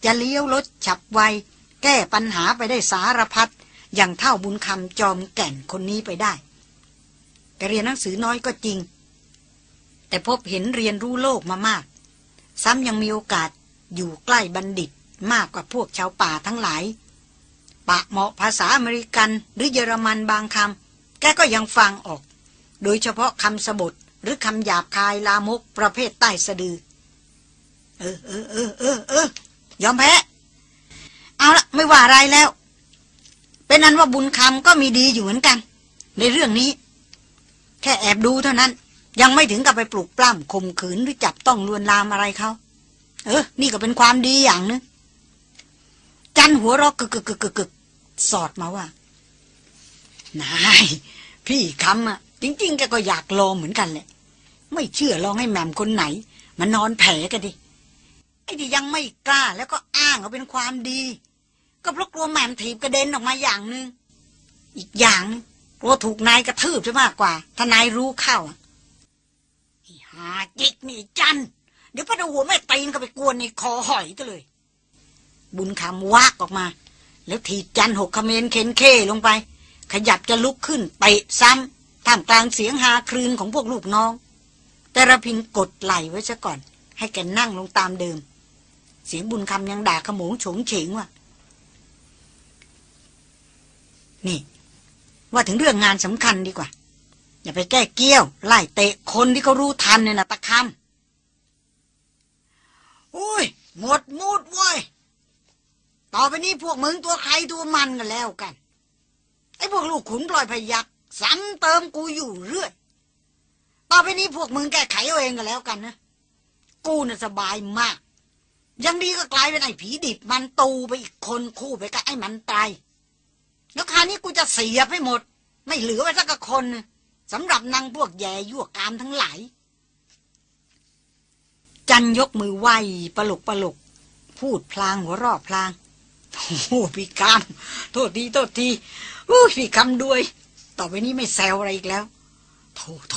จะเลี้ยวรถฉับไว แก้ปัญหาไปได้สารพัดอย่างเท่าบุญคำจอมแก่นคนนี้ไปได้แกเรียนหนังสือน้อยก็จริง แต่พบเห็นเรียนรู้โลกมามาก ซ้ำยังมีโอกาสอยู่ใกล้บัณฑิตมากกว่าพวกชาวป่าทั้งหลาย ปะเหมาะภาษาอเมริกันหรือเยอรมันบางคำแกก็ยังฟังออก โดยเฉพาะคำสบทหรือคำหยาบคายลามกประเภทใต้สะดือ เออเออเออเออเออ ยอมแพ้ เอาละไม่ว่าอะไรแล้ว เป็นนั้นว่าบุญคำก็มีดีอยู่เหมือนกัน ในเรื่องนี้ แค่แอบดูเท่านั้น ยังไม่ถึงกับไปปลุกปล้ำข่มขืนหรือจับต้องลวนลามอะไรเขาเออ นี่ก็เป็นความดีอย่างนึงจันหัวรอกกึกกึกกึกกึกกึกสอดมาว่านาย พี่คำอะ จริง ๆ แกก็อยากลองเหมือนกันแหละ ไม่เชื่อลองให้แหม่มคนไหนมานอนแผลกันดิ ที่ยังไม่กล้าแล้วก็อ้างว่าเป็นความดี ก็เพราะกลัวแหม่มถีบกระเด็นออกมาอย่างหนึง่งอีกอย่างกลัวถูกนายกระทืบจะมากกว่าถ้านายรู้เข้าหาจิกนี่จันเดี๋ยวพระหัวแม่ตีนก็ไปกวนในคอหอยก็เลย บุญคำวากออกมา แล้วถีบจันหกเมรเข็นเข้ลงไป ขยับจะลุกขึ้นไปซ้ำท่ามกลางเสียงฮาครืนของพวกลูกน้อง แต่ระพินกดไหลไว้ซะก่อน ให้แกนั่งลงตามเดิม เสียงบุญคำยังด่าขโมงโฉงเฉงว่ะ นี่ ว่าถึงเรื่องงานสำคัญดีกว่า อย่าไปแก้เกี้ยว ไล่เตะคนที่เขารู้ทันเนี่ยนะตะคำโอ้ย หมดมูดเว้ย ต่อไปนี้พวกมึงตัวใครตัวมันกันแล้วกัน ไอ้พวกลูกขุนปล่อยพยักซ้ำเติมกูอยู่เรื่อย ต่อไปนี้พวกมึงแก้ไขเอาเองกันแล้วกันนะ กูน่ะสบายมาก ยังดีก็กลายเป็นไอ้ผีดิบมันตูไปอีกคนคู่ไปกับไอ้มันตายแล้วคราวนี้กูจะเสียไปหมด ไม่เหลือไว้สักคนสำหรับนางพวกแย่ยั่วกามทั้งหลาย จันยกมือไหวปลกปลกพูดพลางหัวรอบพลางโอ้โหพี่คำโทษทีโทษทีอู้พี่คำด้วย ต่อไปนี้ไม่แซวอะไรอีกแล้วโถโถ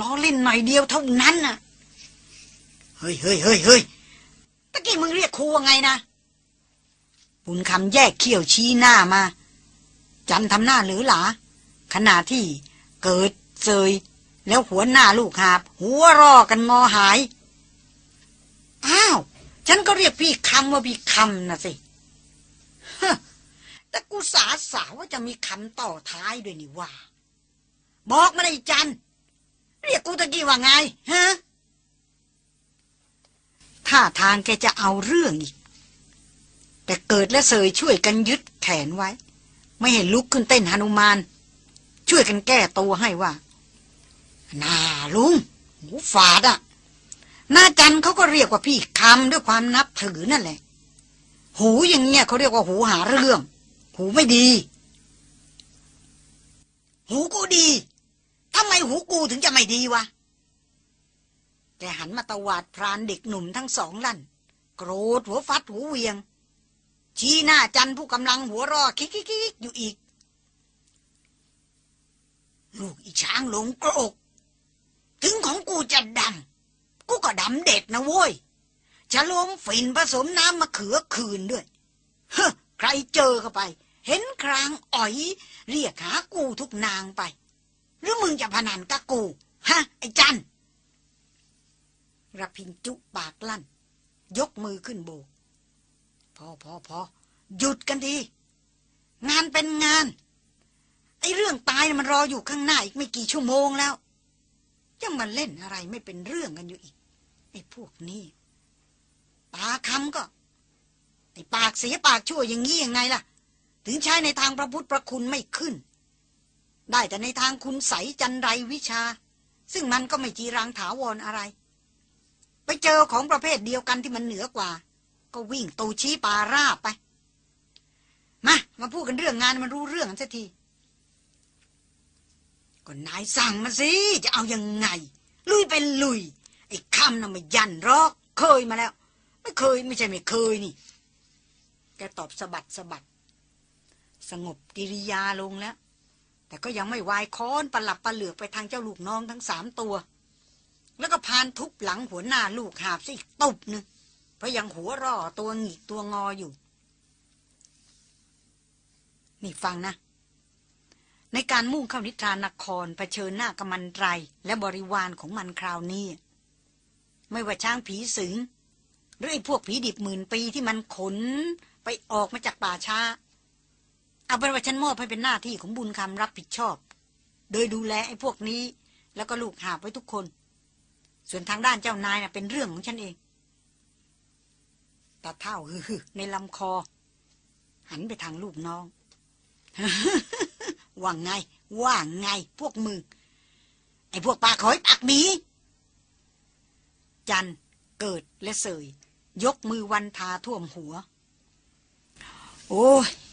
ล้อเล่นหน่อยเดียวเท่านั้นน่ะ เฮ้ยเฮ้ยเฮ้ยเฮ้ยะกี้มึงเรียกครูว่าไงนะบุญคำแยกเขี้ยวชี้หน้ามา จันทำหน้าหรือหลาขณะที่เกิดเซยแล้วหัวหน้าลูกหาบ หัวรอกันงอหาย อ้าว ฉันก็เรียกพี่คำว่าพี่คำนะสิแต่กูสาสาว่าจะมีคำต่อท้ายด้วยนี่ว่า บอกมาเลยจัน เรียกกูตะกี้ว่าไง ฮะ ท่าทางแกจะเอาเรื่องอีก แต่เกิดและเสยช่วยกันยึดแขนไว้ ไม่เห็นลุกขึ้นเต้นหนุมาน ช่วยกันแก้ตัวให้ว่าน่าลุงหูฝาดอะหน้าจันเขาก็เรียกว่าพี่คำด้วยความนับถือนั่นแหละ หูอย่างเงี้ยเขาเรียกว่าหูหาเรื่อง หูไม่ดี หูกูดีทำไมหูกูถึงจะไม่ดีวะ แกหันมาตวาดพรานเด็กหนุ่มทั้งสองลั่น โกรธหัวฟัดหูเวียง ชี้หน้าจันผู้กำลังหัวรอคิกคิกอยู่อีก ลูกอีช้างหลงกระอก ถึงของกูจะดำ กูก็ดำเด็ดนะโว้ยจะลมฝิ่นผสมน้ำมะเขือคืนด้วยเฮ้ใครเจอเข้าไป เห็นครางอ๋อย เรียกหากูทุกนางไป หรือมึงจะพนันกับกู ฮะ ไอ้จัน ระพินจุปากลั่น ยกมือขึ้นโบก พอพอพอหยุดกันทีงานเป็นงาน ไอ้เรื่องตายมันรออยู่ข้างหน้าอีกไม่กี่ชั่วโมงแล้ว ยังมาเล่นอะไรไม่เป็นเรื่องกันอยู่อีก ไอ้พวกนี้ปาคำก็ ไอ้ปากเสียปากชั่วอย่างนี้ยังไงล่ะ ถึงใช้ในทางพระพุทธพระคุณไม่ขึ้น ได้แต่ในทางคุณใสจันไรวิชา ซึ่งมันก็ไม่จีรังถาวรออะไร ไปเจอของประเภทเดียวกันที่มันเหนือกว่า ก็วิ่งตูชี้ปาราบไป มา มาพูดกันเรื่องงานมันรู้เรื่องกันสักทีก็นายสั่งมาสิ จะเอายังไง ลุยเป็นลุย ไอ้คำน่ะไม่ยันรอก เคยมาแล้ว ไม่เคยไม่ใช่ไม่เคยนี่ แกตอบสะบัดสะบัด สงบกิริยาลงแล้ว แต่ก็ยังไม่วายค้อนประหลับปลเหลือกไปทางเจ้าลูกน้องทั้งสามตัว แล้วก็พานทุบหลังหัวหน้าลูกหาบสิตุบหนึ่งเพราะยังหัวร่อตัวหงิกตัวงออยู่ นี่ฟังนะ ในการมุ่งเข้านิทรานครเผชิญหน้ากับมันไร และบริวารของมันคราวนี้ ไม่ว่าช้างผีสิงหรือไอ้พวกผีดิบหมื่นปีที่มันขนไปออกมาจากป่าช้า เอาเป็นว่าฉันมอบให้เป็นหน้าที่ของบุญคำรับผิดชอบ โดยดูแลไอ้พวกนี้ แล้วก็ลูกหาไว้ทุกคน ส่วนทางด้านเจ้านายนะเป็นเรื่องของฉันเองตาเท่าฮือในลำคอ หันไปทางลูกน้องว่าไง ว่าไง พวกมึง ไอ้พวกปากหอยปากหมี จันเกิดและเสย ยกมือวันทาท่วมหัว โอ้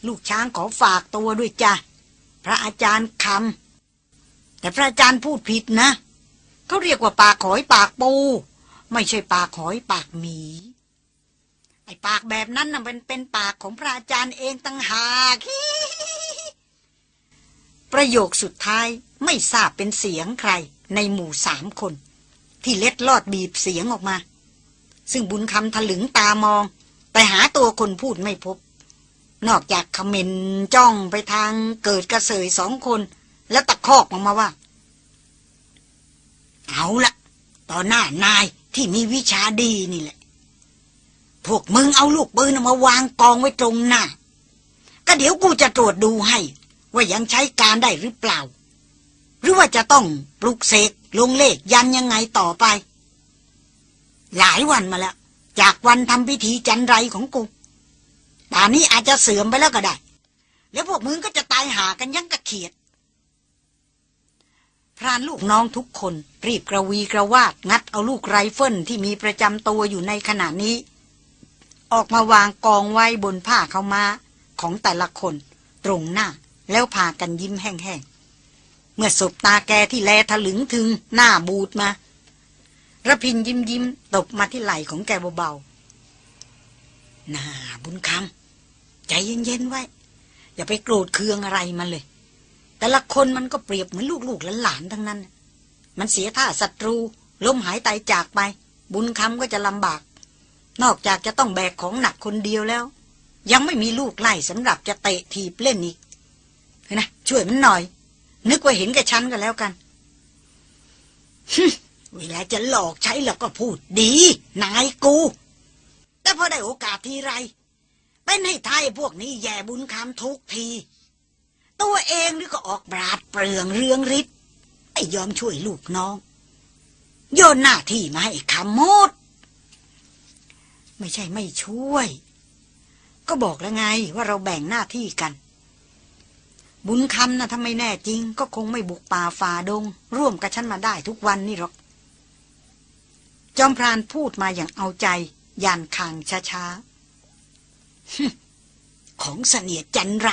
ลูกช้างขอฝากตัวด้วยจ้ะ พระอาจารย์คำแต่พระอาจารย์พูดผิดนะ เขาเรียกว่าปากหอยปากปู ไม่ใช่ปากหอยปากหมี ไอ้ปากแบบนั้นน่ะเป็นเป็นปากของพระอาจารย์เองตั้งหากประโยคสุดท้ายไม่ทราบเป็นเสียงใครในหมู่สามคน ที่เล็ดลอดบีบเสียงออกมา ซึ่งบุญคำถลึงตามอง แต่หาตัวคนพูดไม่พบ นอกจากคอมเมนจ้องไปทางเกิดกระเสยสองคน แล้วตะคอกออกมาว่า เอาละต่อหน้านายที่มีวิชาดีนี่แหละ พวกมึงเอาลูกปืนมาวางกองไว้ตรงหน้า ก็เดี๋ยวกูจะตรวจดูให้ ว่ายังใช้การได้หรือเปล่า หรือว่าจะต้องปลุกเสกลงเลขยันยังไงต่อไป หลายวันมาแล้ว จากวันทำพิธีจันไรของกูป่านนี้อาจจะเสื่อมไปแล้วก็ได้ แล้วพวกมึงก็จะตายหากันยังกระเขียด พรานลูกน้องทุกคน รีบกระวีกระวาดงัดเอาลูกไรเฟิลที่มีประจำตัวอยู่ในขณะนี้ ออกมาวางกองไว้บนผ้าเขามาของแต่ละคน ตรงหน้าแล้วพากันยิ้มแห้งๆ เมื่อศบตาแกที่แลถลึงถึงหน้าบูดมาระพินยิ้มยิ้มตบมาที่ไหล่ของแกเบาๆน่าบุญคำใจเย็นๆไว้ อย่าไปโกรธเคืองอะไรมันเลย แต่ละคนมันก็เปรียบเหมือนลูกๆหลานๆทั้งนั้น มันเสียท่าศัตรูล้มหายตายจากไป บุญคำก็จะลำบาก นอกจากจะต้องแบกของหนักคนเดียวแล้ว ยังไม่มีลูกไล่สำหรับจะเตะทีบเล่นอีกนะช่วยมันหน่อย นึกว่าเห็นกับฉันก็แล้วกันเวลาจะหลอกใช้แล้วก็พูดดี นายกู แต่พอได้โอกาสทีไร เป็นให้ทายพวกนี้แย่บุญคำทุกที ตัวเองนี่ก็ออกบราดเปลืองเรืองฤทธิ์ไอ้ยอมช่วยลูกน้อง โยนหน้าที่มาให้คำมด ไม่ใช่ไม่ช่วย ก็บอกแล้วไงว่าเราแบ่งหน้าที่กัน บุญคำนะถ้าไมแน่จริง ก็คงไม่บุกป่าฝ่าดง ร่วมกับฉันมาได้ทุกวันนี่หรอก จอมพรานพูดมาอย่างเอาใจยานคางช้าๆของเสนียจันไร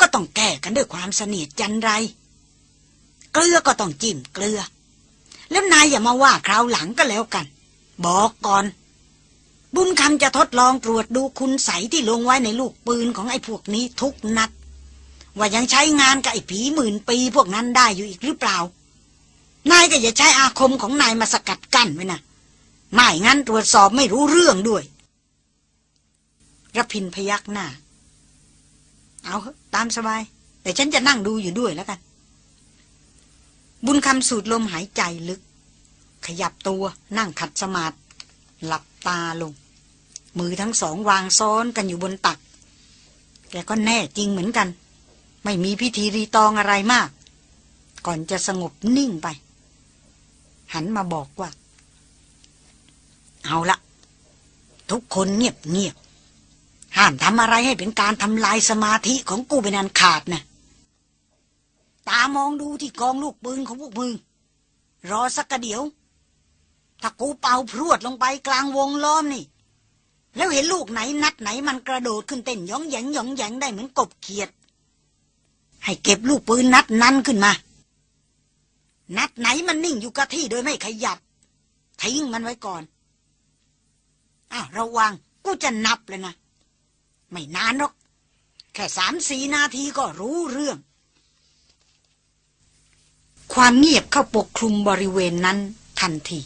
ก็ต้องแก้กันด้วยความเสนียดจันไร เกลือก็ต้องจิ้มเกลือ แล้วนายอย่ามาว่าคราวหลังก็แล้วกัน บอกก่อน บุญคำจะทดลองตรวจดูคุณใสที่ลงไว้ในลูกปืนของไอ้พวกนี้ทุกนัด ว่ายังใช้งานกับไอ้ผีหมื่นปีพวกนั้นได้อยู่อีกหรือเปล่า นายก็อย่าใช้อาคมของนายมาสกัดกั้นไว้นะไม่งั้นตรวจสอบไม่รู้เรื่องด้วยรพินพยักหน้า เอาเถอะ ตามสบาย แต่ฉันจะนั่งดูอยู่ด้วยแล้วกัน บุญคำสูดลมหายใจลึก ขยับตัวนั่งขัดสมาธิหลับตาลง มือทั้งสองวางซ้อนกันอยู่บนตัก แกก็แน่จริงเหมือนกัน ไม่มีพิธีรีตองอะไรมาก ก่อนจะสงบนิ่งไป หันมาบอกว่า เอาละทุกคนเงียบเงียบ ห้ามทำอะไรให้เป็นการทำลายสมาธิของกูเป็นอันขาดนะตามองดูที่กองลูกปืนของพวกมึง รอสักกระเดี๋ยว ถ้ากูเป่าพรวดลงไปกลางวงล้อมนี่ แล้วเห็นลูกไหนนัดไหนมันกระโดดขึ้นเต้นหยองแยงหยองแยงได้เหมือนกบเขียด ให้เก็บลูกปืนนัดนั้นขึ้นมา นัดไหนมันนิ่งอยู่กับที่โดยไม่ขยับ ทิ้งมันไว้ก่อนอ้าวระวังกูจะนับเลยนะ ไม่นานหรอก แค่สามสี่นาทีก็รู้เรื่อง ความเงียบเข้าปกคลุมบริเวณนั้นทันที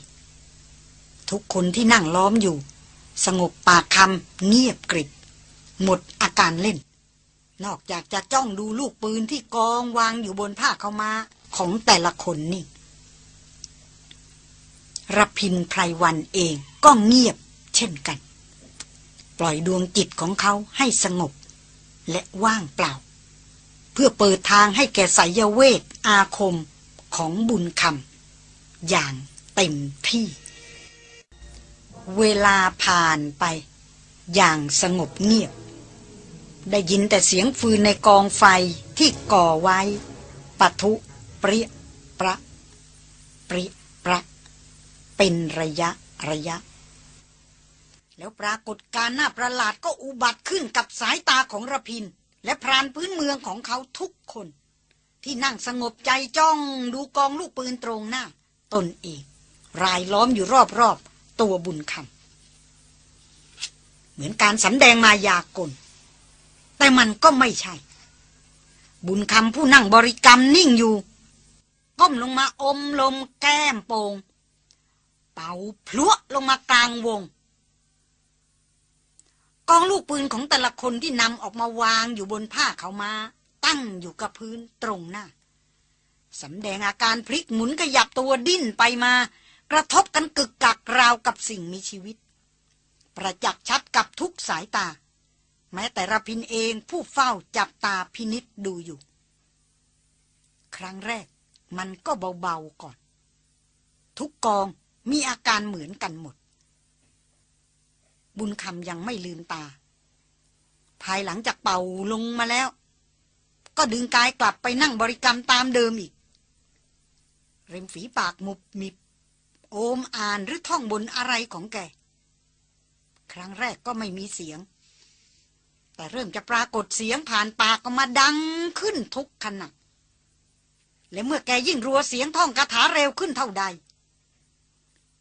ทุกคนที่นั่งล้อมอยู่ สงบปากคำเงียบกริบ หมดอาการเล่น นอกจากจะจ้องดูลูกปืนที่กองวางอยู่บนผ้าเขามาของแต่ละคนนี่รพินไพรวันเองก็เงียบเช่นกัน ปล่อยดวงจิตของเขาให้สงบ และว่างเปล่า เพื่อเปิดทางให้แก่สายเวทอาคมของบุญคำอย่างเต็มที่ เวลาผ่านไป อย่างสงบเงียบ ได้ยินแต่เสียงฟืนในกองไฟที่ก่อไว้ปะทุเปรียประเปรียประ เป็นระยะระยะ แล้วปรากฏการณ์น่าประหลาดก็อุบัติขึ้นกับสายตาของระพิน และพรานพื้นเมืองของเขาทุกคน ที่นั่งสงบใจจ้องดูกองลูกปืนตรงหน้า ตนเอง รายล้อมอยู่รอบๆ ตัวบุญคำเหมือนการสำแดงมายากล แต่มันก็ไม่ใช่ บุญคำผู้นั่งบริกรรมนิ่งอยู่ก้มลงมาอมลมแก้มโปง เป่าพลุลงมากลางวง กองลูกปืนของแต่ละคนที่นำออกมาวางอยู่บนผ้าเขามา ตั้งอยู่กับพื้นตรงหน้าสำแดงอาการพลิกหมุนขยับตัวดิ้นไปมา กระทบกันกึกกักราวกับสิ่งมีชีวิต ประจักษ์ชัดกับทุกสายตา แม้แต่ระพินเองผู้เฝ้าจับตาพินิษดูอยู่ ครั้งแรกมันก็เบาๆก่อน ทุกกองมีอาการเหมือนกันหมด บุญคำยังไม่ลืมตา ภายหลังจากเป่าลงมาแล้ว ก็ดึงกายกลับไปนั่งบริกรรมตามเดิมอีก เร็มฝีปากมุบมิบ โอมอ่านหรือท่องบนอะไรของแก ครั้งแรกก็ไม่มีเสียง แต่เริ่มจะปรากฏเสียงผ่านปากออกมาดังขึ้นทุกขณะและเมื่อแกยิ่งรัวเสียงท่องคาถาเร็วขึ้นเท่าใด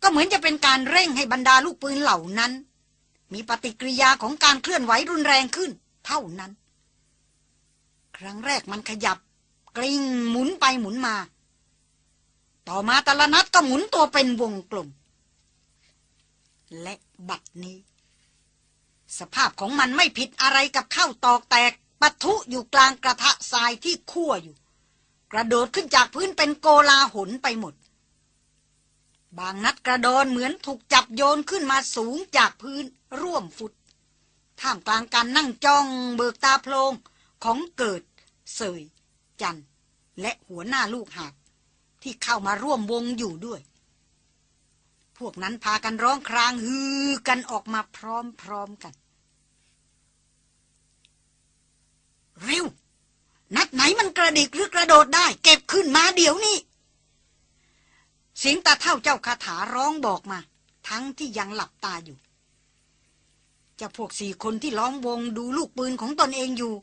ก็เหมือนจะเป็นการเร่งให้บรรดาลูกปืนเหล่านั้น มีปฏิกิริยาของการเคลื่อนไหวรุนแรงขึ้น เท่านั้น ครั้งแรกมันขยับ กลิ้งหมุนไปหมุนมา ต่อมาแต่ละนัดก็หมุนตัวเป็นวงกลม และบัดนี้ สภาพของมันไม่ผิดอะไรกับข้าวตอกแตกปะทุอยู่กลางกระทะทรายที่คั่วอยู่ กระโดดขึ้นจากพื้นเป็นโกลาหลไปหมดบางนัดกระโดนเหมือนถูกจับโยนขึ้นมาสูงจากพื้น ร่วมฟุต ท่ามกลางการนั่งจ้องเบิกตาโพลงของเกิด เสย จัน และหัวหน้าลูกหาบที่เข้ามาร่วมวงอยู่ด้วย พวกนั้นพากันร้องครางฮือกันออกมาพร้อมๆกัน เร็ว นัดไหนมันกระดิกหรือกระโดดได้ เก็บขึ้นมาเดี๋ยวนี้เสียงตาเท่าเจ้าคาถาร้องบอกมา ทั้งที่ยังหลับตาอยู่ เจะพวกสี่คนที่ล้อมวงดูลูกปืนของตนเองอยู่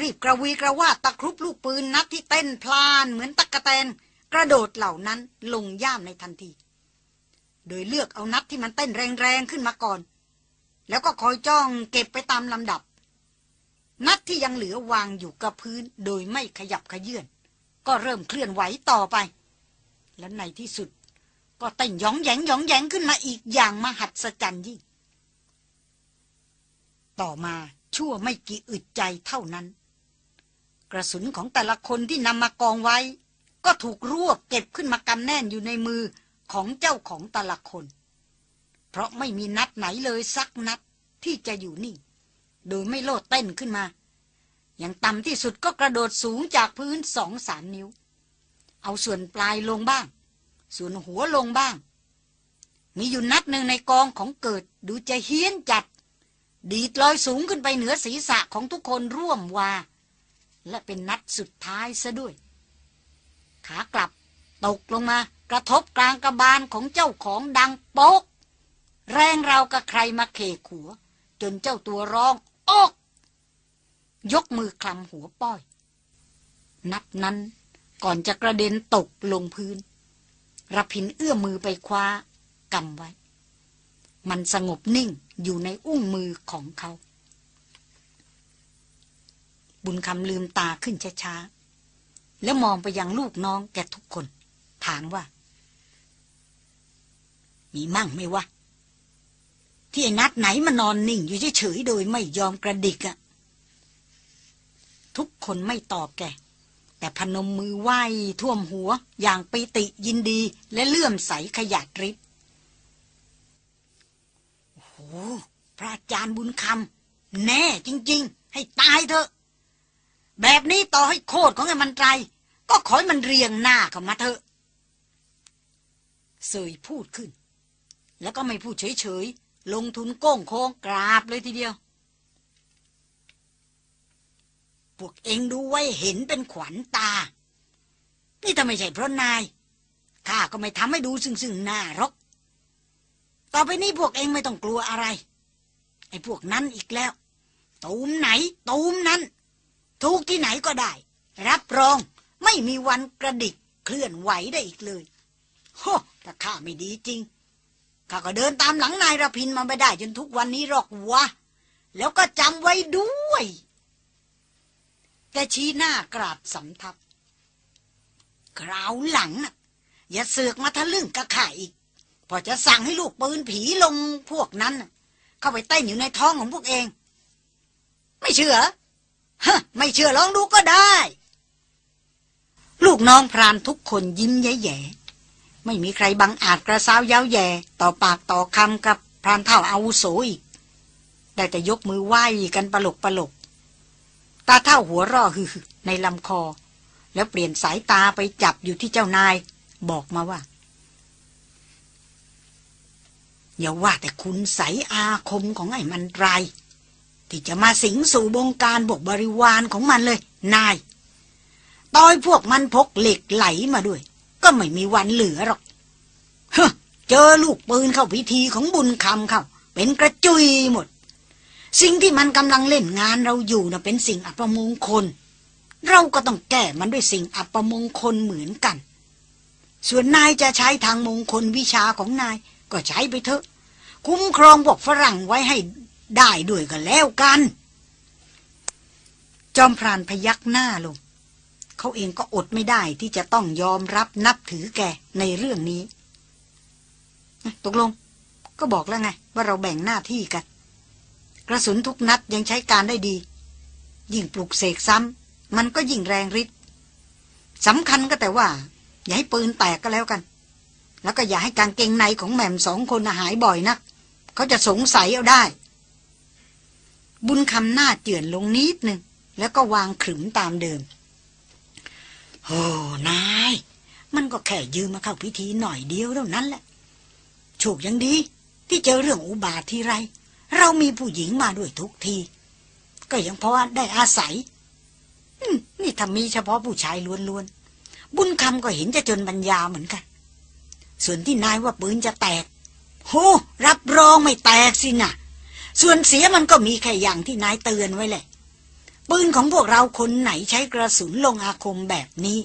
รีบกระวีกระว่าตะครุบลูกปืนนัดที่เต้นพลานเหมือนตะกะแตน กระโดดเหล่านั้นลงย่ามในทันที โดยเลือกเอานัดที่มันเต้นแรงๆขึ้นมาก่อน แล้วก็คอยจ้องเก็บไปตามลำดับ นัดที่ยังเหลือวางอยู่กับพื้นโดยไม่ขยับขยื่นก็เริ่มเคลื่อนไหวต่อไป และในที่สุด ก็เต้นหยองแยงหยองแยงขึ้นมาอีกอย่างมหัศจรรย์ยิ่ง ต่อมาชั่วไม่กี่อึดใจเท่านั้น กระสุนของแต่ละคนที่นำมากองไว้ ก็ถูกรวบเก็บขึ้นมากำแน่นอยู่ในมือของเจ้าของแต่ละคน เพราะไม่มีนัดไหนเลยสักนัดที่จะอยู่นิ่ง โดยไม่โลดเต้นขึ้นมา อย่างต่ำที่สุดก็กระโดดสูงจากพื้นสองสามนิ้ว เอาส่วนปลายลงบ้าง ส่วนหัวลงบ้าง มีอยู่นัดหนึ่งในกองของเกิดดูจะเฮี้ยนจัด ดีดลอยสูงขึ้นไปเหนือศีรษะของทุกคนร่วมว่าและเป็นนัดสุดท้ายซะด้วย ขากลับตกลงมากระทบกลางกระบาลของเจ้าของดังโป๊ก แรงเรากับใครมาเขกหัว จนเจ้าตัวร้องอก ยกมือคลำหัวป้อย นัดนั้นก่อนจะกระเด็นตกลงพื้นรพินเอื้อมมือไปคว้ากำไว้ มันสงบนิ่ง อยู่ในอุ้งมือของเขา บุญคำลืมตาขึ้นช้าๆ แล้วมองไปยังลูกน้องแกทุกคน ถามว่า มีมั่งไหมวะ ที่ไอ้นัดไหนมานอนนิ่ง อยู่เฉยๆโดยไม่ยอมกระดิกอะทุกคนไม่ตอบแก แต่พนมมือไหว้ท่วมหัว อย่างปิติยินดีและเลื่อมใสขยัดริบ พระอาจารย์บุญคำแน่จริง ๆ ให้ตายเถอะ แบบนี้ต่อให้โคตรของไอ้มันไตรก็ขอให้มันเรียงหน้าเข้ามาเถอะเสยพูดขึ้น แล้วก็ไม่พูดเฉย ๆ ลงทุนโก้งโค้งกราบเลยทีเดียว พวกเองดูไว้เห็นเป็นขวัญตา นี่ถ้าไม่ใช่เพราะนายข้าก็ไม่ทำให้ดูซึ่งซึ่งหน้าหรอก ต่อไปนี้พวกเองไม่ต้องกลัวอะไร ไอ้พวกนั้นอีกแล้ว ตูมไหน ตูมนั้นทุกที่ไหนก็ได้ รับรองไม่มีวันกระดิกเคลื่อนไหวได้อีกเลยโฮถ้าข้าไม่ดีจริงข้าก็เดินตามหลังนายระพินมาไม่ได้จนทุกวันนี้หรอกวะ แล้วก็จำไว้ด้วย แกชี้หน้ากราบสำทับคราวหลังน่ะ อย่าเสือกมาทะลึ่งกระข่าอีก พอจะสั่งให้ลูกปืนผีลงพวกนั้น เข้าไปเต้นอยู่ในท้องของพวกเอง ไม่เชื่อฮะไม่เชื่อลองดูก็ได้ ลูกน้องพรานทุกคนยิ้มแย่ๆไม่มีใครบังอาจกระซ้าวย้าแย่ ต่อปากต่อคำกับพรานเท่าอาวุโสอีกได้แต่ยกมือไหว้กันปลกปลกตาเท่าหัวร่อฮือในลำคอ แล้วเปลี่ยนสายตาไปจับอยู่ที่เจ้านาย บอกมาว่า อย่าว่าแต่คุณใสอาคมของไอ้มันไร ที่จะมาสิงสู่บงการบกบริวารของมันเลย นายตอยพวกมันพกเหล็กไหลมาด้วย ก็ไม่มีวันเหลือหรอกเฮ้เจอลูกปืนเข้าพิธีของบุญคำเข้า เป็นกระจุยหมด สิ่งที่มันกำลังเล่นงานเราอยู่นะเป็นสิ่งอัปมงคล เราก็ต้องแก้มันด้วยสิ่งอัปมงคลเหมือนกัน ส่วนนายจะใช้ทางมงคลวิชาของนาย ก็ใช้ไปเถอะ คุ้มครองพวกฝรั่งไว้ให้ได้ด้วยกันแล้วกัน จอมพรานพยักหน้าลง เขาเองก็อดไม่ได้ที่จะต้องยอมรับนับถือแกในเรื่องนี้ ตกลง ก็บอกแล้วไง ว่าเราแบ่งหน้าที่กัน กระสุนทุกนัดยังใช้การได้ดี ยิ่งปลุกเสกซ้ำมันก็ยิ่งแรงฤทธิ์สำคัญก็แต่ว่า อย่าให้ปืนแตกก็แล้วกัน แล้วก็อย่าให้การเกงในของแหม่มสองคนหายบ่อยนัก เขาจะสงสัยเอาได้ บุญคำหน้าเจือนลงนิดนึง แล้วก็วางขรึมตามเดิมโอ้นาย มันก็แค่ยืมมาเข้าพิธีหน่อยเดียวเท่านั้นแหละโชคยังดี ที่เจอเรื่องอุบาททีไร เรามีผู้หญิงมาด้วยทุกที ก็ยังเพราะได้อาศัยนี่ถ้ามีเฉพาะผู้ชายล้วนๆ บุญคำก็เห็นจะจนปัญญาเหมือนกัน ส่วนที่นายว่าปืนจะแตก โห รับรองไม่แตกสินะส่วนเสียมันก็มีแค่อย่างที่นายเตือนไว้แหละ ปืนของพวกเราคนไหนใช้กระสุนลงอาคมแบบนี้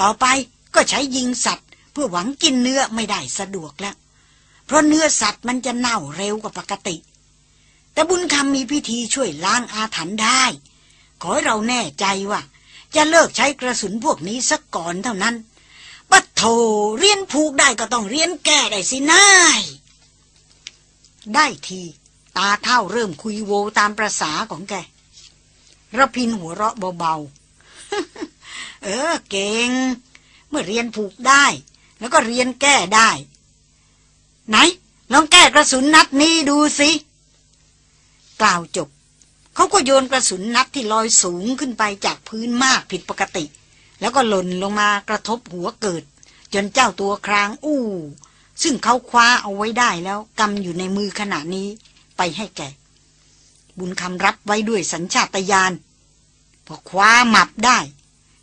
ต่อไปก็ใช้ยิงสัตว์ เพื่อหวังกินเนื้อไม่ได้สะดวกแล้ว เพราะเนื้อสัตว์มันจะเน่าเร็วกว่าปกติ แต่บุญคำมีพิธีช่วยล้างอาถรรพ์ได้ ขอให้เราแน่ใจว่า จะเลิกใช้กระสุนพวกนี้สักก่อนเท่านั้น ปัดโถเรียนผูกได้ก็ต้องเรียนแก้ได้สินายได้ทีตาเท่าเริ่มคุยโวตามประษาของแกระพินหัวเราะเบาๆ เออเก่ง เมื่อเรียนผูกได้ แล้วก็เรียนแก้ได้ ไหน ลองแก้กระสุนนัดนี้ดูสิ กล่าวจบ เขาก็โยนกระสุนนัดที่ลอยสูงขึ้นไปจากพื้นมากผิดปกติ แล้วก็หล่นลงมากระทบหัวเกิด จนเจ้าตัวครางอู้ ซึ่งเขาคว้าเอาไว้ได้แล้วกำอยู่ในมือขณะนี้ไปให้แกบุญคำรับไว้ด้วยสัญชาตญาณพอคว้าหมับได้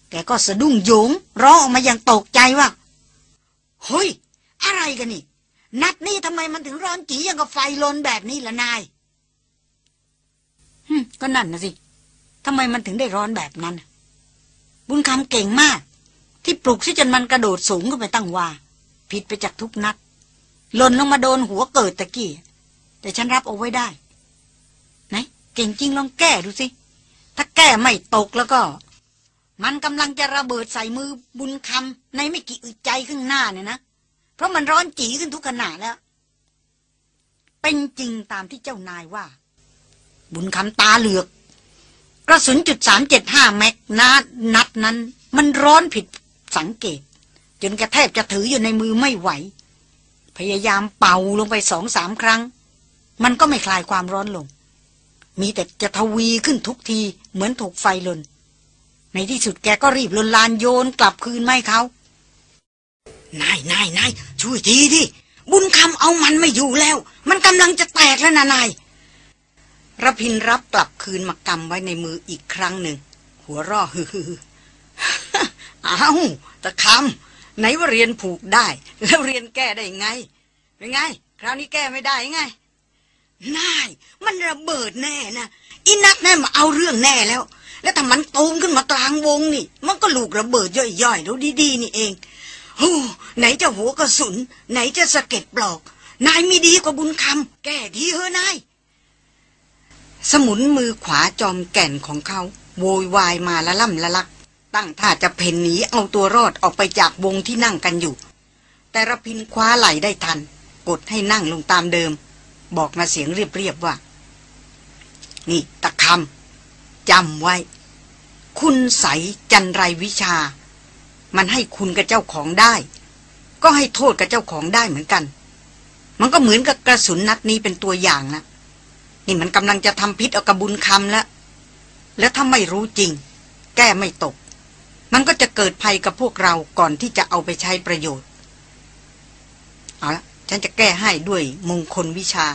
แกก็สะดุ้งโยงร้องออกมาอย่างตกใจว่าเฮ้ย อะไรกันนี่ นัดนี่ทำไมมันถึงร้อนจีอย่างกับไฟลนแบบนี้ล่ะนายก็นั่นนะสิทำไมมันถึงได้ร้อนแบบนั้น บุญคำเก่งมาก ที่ปลุกซิจนมันกระโดดสูงขึ้นไปตั้งว่าผิดไปจากทุกนัดหล่นลงมาโดนหัวเกิดตะกี้ แต่ฉันรับเอาไว้ได้ ไหน เก่งจริงลองแก้ดูสิ ถ้าแก้ไม่ตกแล้วก็ มันกำลังจะระเบิดใส่มือบุญคำในไม่กี่อึดใจข้างหน้าเนี่ยนะ เพราะมันร้อนจีขึ้นทุกขณะแล้ว เป็นจริงตามที่เจ้านายว่า บุญคำตาเหลือก ระสุนจุดสามเจ็ดห้าแม็กนานัดนั้น มันร้อนผิดสังเกต จนกระแทบจะถืออยู่ในมือไม่ไหว พยายามเป่าลงไปสองสามครั้ง มันก็ไม่คลายความร้อนลง มีแต่จะทวีขึ้นทุกทีเหมือนถูกไฟลน ในที่สุดแกก็รีบลนลานโยนกลับคืนไม่เขานายนายนายช่วยทีดิบุญคำเอามันไม่อยู่แล้ว มันกำลังจะแตกแล้วนะนาย ระพินรับกลับคืนมากำไว้ในมืออีกครั้งหนึ่ง หัวเร่อฮือๆอ้าวตะคำไหนว่าเรียนผูกได้ แล้วเรียนแก้ได้ไง เป็นไง คราวนี้แก้ไม่ได้ไงนายมันระเบิดแน่นะอีนักแน่มาเอาเรื่องแน่แล้ว แล้วถ้ามันตูมขึ้นมากลางวงนี่ มันก็ลูกระเบิดย่อยๆดูดีๆนี่เองโอ้ไหนจะหัวกระสุน ไหนจะสะเก็ดปลอก นายมีดีกว่าบุญคำแก้ทีเฮ้นาย สมุนมือขวาจอมแก่นของเขา โวยวายมาละล่ำละลัก ตั้งท่าจะเพ่นหนีเอาตัวรอดออกไปจากวงที่นั่งกันอยู่ แต่ระพินคว้าไหลได้ทัน กดให้นั่งลงตามเดิม บอกมาเสียงเรียบๆว่า นี่ตะคำจำไว้ คุณใสจันไรวิชา มันให้คุณกับเจ้าของได้ ก็ให้โทษกับเจ้าของได้เหมือนกัน มันก็เหมือนกับกระสุนนัดนี้เป็นตัวอย่างนะ นี่มันกำลังจะทำพิษเอากระบุญคำแล้ว แล้วถ้าไม่รู้จริง แก้ไม่ตก มันก็จะเกิดภัยกับพวกเราก่อนที่จะเอาไปใช้ประโยชน์ เอาละฉันจะแก้ให้ด้วยมงคลวิชา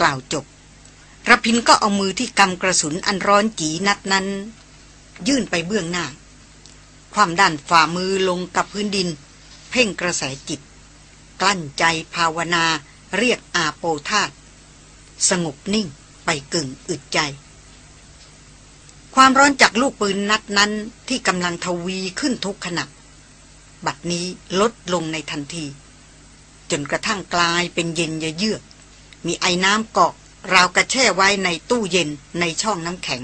กล่าวจบระพินก็เอามือที่กำกระสุนอันร้อนจีนัดนั้น ยื่นไปเบื้องหน้า ความด้านฝ่ามือลงกับพื้นดิน เพ่งกระแสจิต กลั้นใจภาวนา เรียกอาโปธาต สงบนิ่งไปกึ่งอึดใจ ความร้อนจากลูกปืนนัดนั้นที่กำลังทวีขึ้นทุกขณะบัดนี้ลดลงในทันที จนกระทั่งกลายเป็นเย็นเยือก มีไอ้น้ำเกาะราวกระแช่ไว้ในตู้เย็นในช่องน้ำแข็ง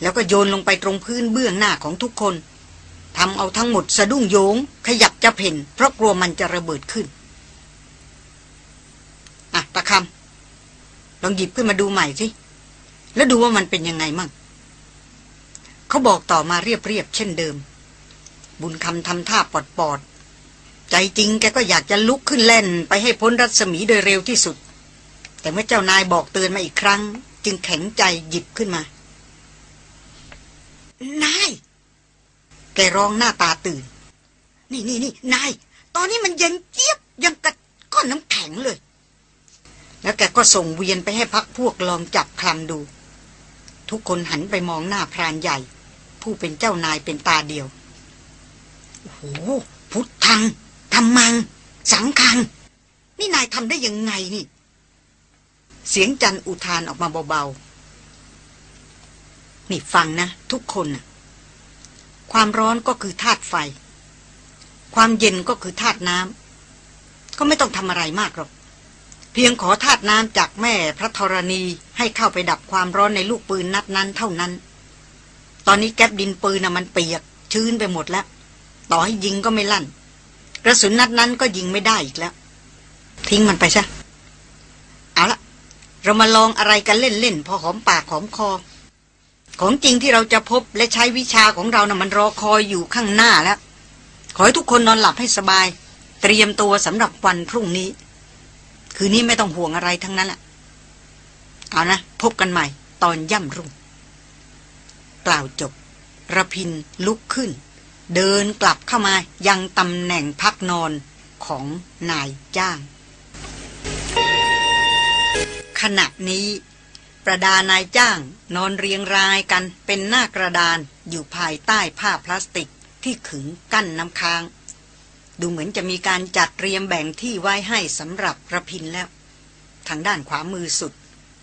แล้วก็โยนลงไปตรงพื้นเบื้องหน้าของทุกคนทำเอาทั้งหมดสะดุ้งโยง ขยับจะเพ่นเพราะกลัวมันจะระเบิดขึ้น อะตะคำ ลองหยิบขึ้นมาดูใหม่สิ แล้วดูว่ามันเป็นยังไงมั่งเขาบอกต่อมาเรียบๆเช่นเดิม บุญคำทำท่าปอดปอดๆใจจริงแกก็อยากจะลุกขึ้นเล่น ไปให้พ้นรัศมีโดยเร็วที่สุด แต่เมื่อเจ้านายบอกเตือนมาอีกครั้ง จึงแข็งใจหยิบขึ้นมา นาย แกร้องหน้าตาตื่น นี่นี่นี่นาย ตอนนี้มันเย็นเจี๊ยบยังกับก้อนน้ำแข็งเลย แล้วแกก็ส่งเวียนไปให้พักพวกลองจับคลำดู ทุกคนหันไปมองหน้าพรานใหญ่ ผู้เป็นเจ้านายเป็นตาเดียว โอ้โห พุทธังธรรมัง สังคัง นี่นายทำได้ยังไงนี่ เสียงจันอุทานออกมาเบาๆ นี่ฟังนะ ทุกคนนะความร้อนก็คือธาตุไฟ ความเย็นก็คือธาตุน้ำก็ไม่ต้องทำอะไรมากหรอก เพียงขอธาตุน้ำจากแม่พระธรณีให้เข้าไปดับความร้อนในลูกปืนนัดนั้นเท่านั้น ตอนนี้แก๊บดินปืนน่ะมันเปียก ชื้นไปหมดแล้ว ต่อให้ยิงก็ไม่ลั่น กระสุนนัดนั้นก็ยิงไม่ได้อีกแล้ว ทิ้งมันไปซะเอาละเรามาลองอะไรกันเล่นๆพอหอมปากหอมคอ ของจริงที่เราจะพบและใช้วิชาของเรานะ่ะมันรอคอยอยู่ข้างหน้าแล้ว ขอให้ทุกคนนอนหลับให้สบาย เตรียมตัวสำหรับวันพรุ่งนี้ คืนนี้ไม่ต้องห่วงอะไรทั้งนั้นแหละเอานะ พบกันใหม่ ตอนย่ำรุ่ง กล่าวจบระพินลุกขึ้น เดินกลับเข้ามายังตำแหน่งพักนอนของนายจ้าง ขณะนี้ ประดานายจ้างนอนเรียงรายกันเป็นหน้ากระดานอยู่ภายใต้ผ้าพลาสติกที่ขึงกั้นน้ำค้าง ดูเหมือนจะมีการจัดเตรียมแบ่งที่ไว้ให้สำหรับระพินแล้ว ทางด้านขวามือสุด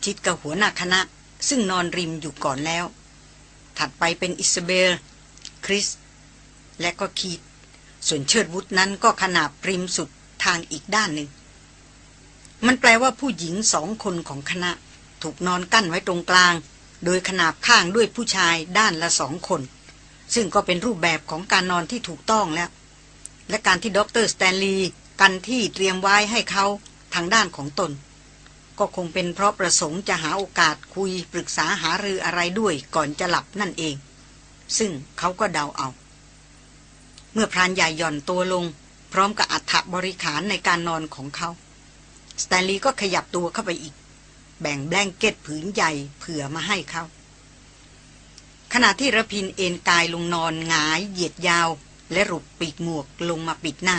ชิดกับหัวหน้าคณะ ซึ่งนอนริมอยู่ก่อนแล้ว ถัดไปเป็นอิสเบล คริส และก็คีดส่วนเชิดวุฒนั้นก็ขนาบริมสุดทางอีกด้านหนึ่ง มันแปลว่าผู้หญิงสองคนของคณะ ถูกนอนกั้นไว้ตรงกลาง โดยขนาบข้างด้วยผู้ชายด้านละสองคน ซึ่งก็เป็นรูปแบบของการนอนที่ถูกต้องแล้ว และการที่ด็อกเตอร์สแตนลีย์กันที่เตรียมไว้ให้เขาทางด้านของตน ก็คงเป็นเพราะประสงค์จะหาโอกาสคุยปรึกษาหารืออะไรด้วยก่อนจะหลับนั่นเอง ซึ่งเขาก็เดาเอา เมื่อพรานใหญ่หย่อนตัวลง พร้อมกับอัฐบริขารในการนอนของเขาสแตนลีย์ก็ขยับตัวเข้าไปอีก แบ่ง blanket ผืนใหญ่เผื่อมาให้เขาขณะที่ระพินเอนกายลงนอนงายเหยียดยาว และรุบปีกหมวกลงมาปิดหน้า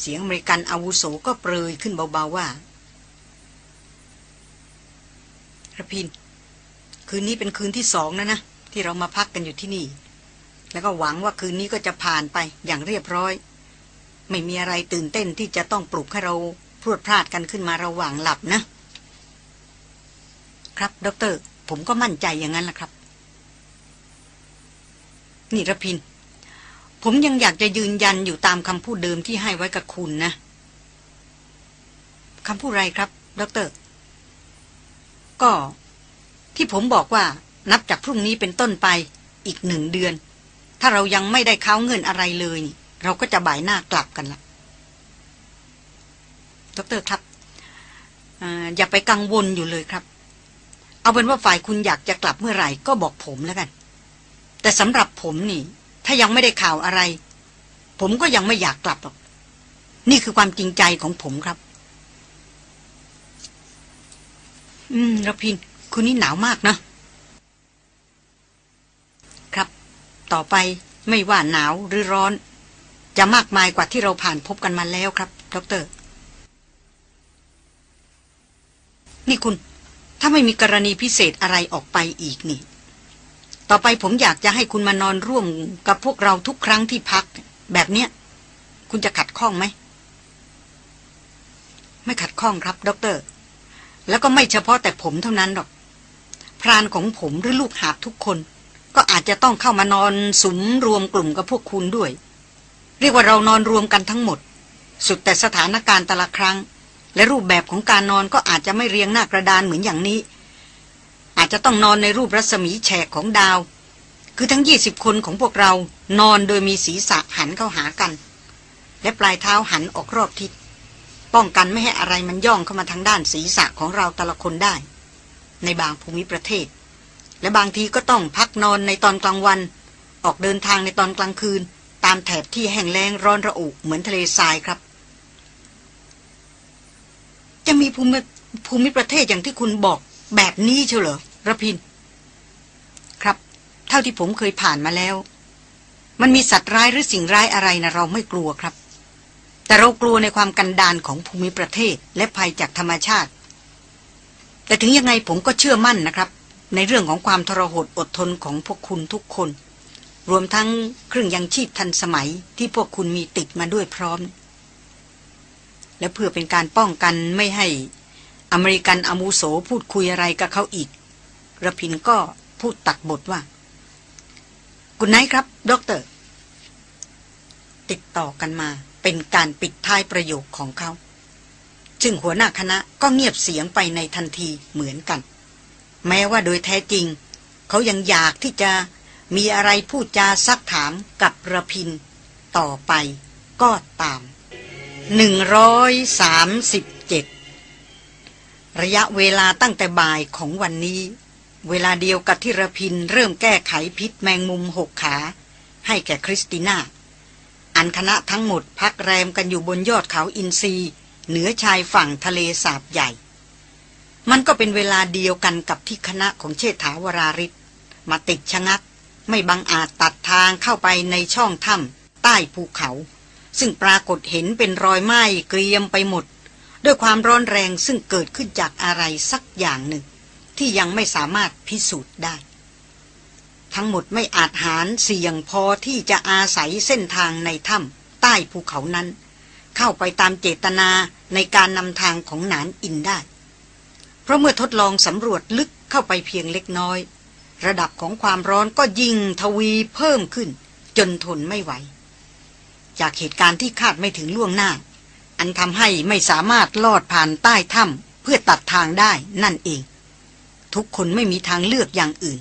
เสียงอเมริกันอาวุโสก็เปรยขึ้นเบาๆว่าระพิน คืนนี้เป็นคืนที่สองนะนะ ที่เรามาพักกันอยู่ที่นี่ แล้วก็หวังว่าคืนนี้ก็จะผ่านไปอย่างเรียบร้อย ไม่มีอะไรตื่นเต้นที่จะต้องปลุกให้เราพรวดพราดกันขึ้นมาระหว่างหลับนะ ครับด็อกเตอร์ ผมก็มั่นใจอย่างนั้นแหละครับ นี่ระพิน ผมยังอยากจะยืนยันอยู่ตามคำพูดเดิมที่ให้ไว้กับคุณนะคำพูดไรครับดอกเตอร์ ก็ ที่ผมบอกว่า นับจากพรุ่งนี้เป็นต้นไป อีกหนึ่งเดือน ถ้าเรายังไม่ได้เค้าเงื่อนอะไรเลยนี่ เราก็จะบ่ายหน้ากลับกันละดอกเตอร์ครับออย่าไปกังวลอยู่เลยครับ เอาเป็นว่าฝ่ายคุณอยากจะกลับเมื่อไหร่ก็บอกผมแล้วกัน แต่สำหรับผมนี่ ถ้ายังไม่ได้ข่าวอะไร ผมก็ยังไม่อยากกลับหรอก นี่คือความจริงใจของผมครับ อืมระพิน คุณนี่หนาวมากนะครับ ต่อไปไม่ว่าหนาวหรือร้อน จะมากมายกว่าที่เราผ่านพบกันมาแล้วครับ ดร นี่คุณ ถ้าไม่มีกรณีพิเศษอะไรออกไปอีกนี่ ต่อไปผมอยากจะให้คุณมานอนร่วมกับพวกเราทุกครั้งที่พัก แบบเนี้ย คุณจะขัดข้องไหม ไม่ขัดข้องครับด็อกเตอร์ แล้วก็ไม่เฉพาะแต่ผมเท่านั้นหรอก พรานของผมหรือลูกหาบทุกคน ก็อาจจะต้องเข้ามานอนสุมรวมกลุ่มกับพวกคุณด้วย เรียกว่าเรานอนรวมกันทั้งหมด สุดแต่สถานการณ์แต่ละครั้ง และรูปแบบของการนอนก็อาจจะไม่เรียงหน้ากระดานเหมือนอย่างนี้ จะต้องนอนในรูปรัศมีแฉกของดาว คือทั้งยี่สิบคนของพวกเรานอนโดยมีศีรษะหันเข้าหากัน และปลายเท้าหันออกรอบทิศป้องกันไม่ให้อะไรมันย่องเข้ามาทางด้านศีรษะของเราแต่ละคนได้ ในบางภูมิประเทศ และบางทีก็ต้องพักนอนในตอนกลางวัน ออกเดินทางในตอนกลางคืน ตามแถบที่แห้งแล้งร้อนระอุเหมือนทะเลทรายครับ จะมีภูมิภูมิประเทศอย่างที่คุณบอกแบบนี้เชียวเหรอ ระพิน ครับ เท่าที่ผมเคยผ่านมาแล้ว มันมีสัตว์ร้ายหรือสิ่งร้ายอะไรนะเราไม่กลัวครับ แต่เรากลัวในความกันดานของภูมิประเทศและภัยจากธรรมชาติ แต่ถึงยังไงผมก็เชื่อมั่นนะครับ ในเรื่องของความทรหดอดทนของพวกคุณทุกคน รวมทั้งเครื่องยังชีพทันสมัยที่พวกคุณมีติดมาด้วยพร้อม และเพื่อเป็นการป้องกันไม่ให้อเมริกันอมูโสพูดคุยอะไรกับเขาอีก ระพินก็พูดตัดบทว่ากุณไนครับด็อกเตอร์ ติดต่อกันมาเป็นการปิดท้ายประโยคของเขา ซึ่งหัวหน้าคณะก็เงียบเสียงไปในทันทีเหมือนกัน แม้ว่าโดยแท้จริง เขายังอยากที่จะมีอะไรพูดจาซักถามกับระพิน ต่อไปก็ตาม 137 ระยะเวลาตั้งแต่บ่ายของวันนี้ เวลาเดียวกับที่ระพินเริ่มแก้ไขพิษแมงมุมหกขา ให้แก่คริสติน่า อันคณะทั้งหมดพักแรมกันอยู่บนยอดเขาอินซีเหนือชายฝั่งทะเลสาบใหญ่ มันก็เป็นเวลาเดียวกันกับที่คณะของเชษฐาวราริศมาติดชะงัก ไม่บังอาจตัดทางเข้าไปในช่องถ้ำใต้ภูเขา ซึ่งปรากฏเห็นเป็นรอยไหม้เกรียมไปหมด ด้วยความร้อนแรงซึ่งเกิดขึ้นจากอะไรสักอย่างหนึ่ง ที่ยังไม่สามารถพิสูจน์ได้ ทั้งหมดไม่อาจหารเสี่ยงพอที่จะอาศัยเส้นทางในถ้ำใต้ภูเขานั้น เข้าไปตามเจตนาในการนำทางของหนานอินได้ เพราะเมื่อทดลองสำรวจลึกเข้าไปเพียงเล็กน้อย ระดับของความร้อนก็ยิ่งทวีเพิ่มขึ้น จนทนไม่ไหว จากเหตุการณ์ที่คาดไม่ถึงล่วงหน้า อันทำให้ไม่สามารถลอดผ่านใต้ถ้ำเพื่อตัดทางได้นั่นเอง ทุกคนไม่มีทางเลือกอย่างอื่น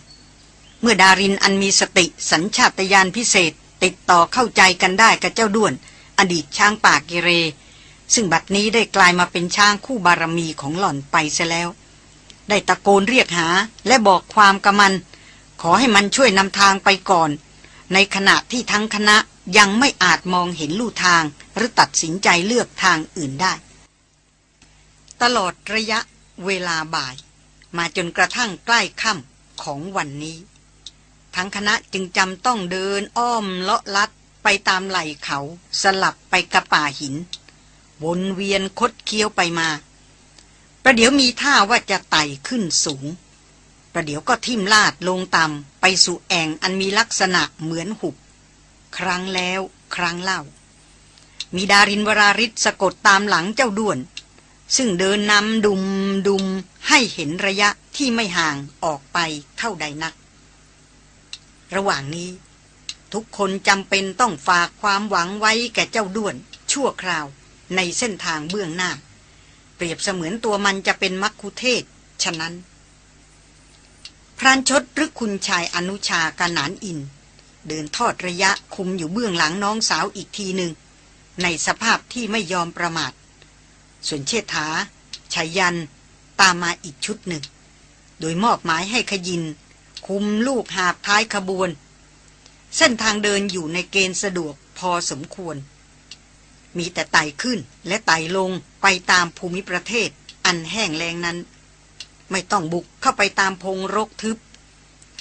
เมื่อดารินอันมีสติสัญชาตญาณพิเศษติดต่อเข้าใจกันได้กับเจ้าด้วน อดีตช้างป่าเกเร ซึ่งบัดนี้ได้กลายมาเป็นช้างคู่บารมีของหล่อนไปเสียแล้ว ได้ตะโกนเรียกหาและบอกความกับมัน ขอให้มันช่วยนำทางไปก่อน ในขณะที่ทั้งคณะยังไม่อาจมองเห็นลู่ทาง หรือตัดสินใจเลือกทางอื่นได้ ตลอดระยะเวลาบ่าย มาจนกระทั่งใกล้ค่ำของวันนี้ ทั้งคณะจึงจำต้องเดินอ้อมเลาะลัดไปตามไหล่เขาสลับไปกระป่าหิน วนเวียนคดเคี้ยวไปมา ประเดี๋ยวมีท่าว่าจะไต่ขึ้นสูง ประเดี๋ยวก็ทิ่มลาดลงต่ำไปสู่แอ่งอันมีลักษณะเหมือนหุบ ครั้งแล้วครั้งเล่า มีดารินวราริศสะกดตามหลังเจ้าด้วน ซึ่งเดินนำดุมดุมให้เห็นระยะที่ไม่ห่างออกไปเท่าใดนัก ระหว่างนี้ ทุกคนจำเป็นต้องฝากความหวังไว้แก่เจ้าด้วน ชั่วคราวในเส้นทางเบื้องหน้า เปรียบเสมือนตัวมันจะเป็นมักคุเทศ ฉะนั้น พรานชดหรือคุณชายอนุชากานานอิน เดินทอดระยะคุมอยู่เบื้องหลังน้องสาวอีกทีหนึ่งในสภาพที่ไม่ยอมประมาท ส่วนเชษฐาชายัน ตามมาอีกชุดหนึ่ง โดยมอบหมายให้ขยิน คุมลูกหาบท้ายขบวน เส้นทางเดินอยู่ในเกณฑ์สะดวกพอสมควร มีแต่ไต่ขึ้นและไต่ลงไปตามภูมิประเทศอันแห้งแล้งนั้น ไม่ต้องบุกเข้าไปตามพงรกทึบ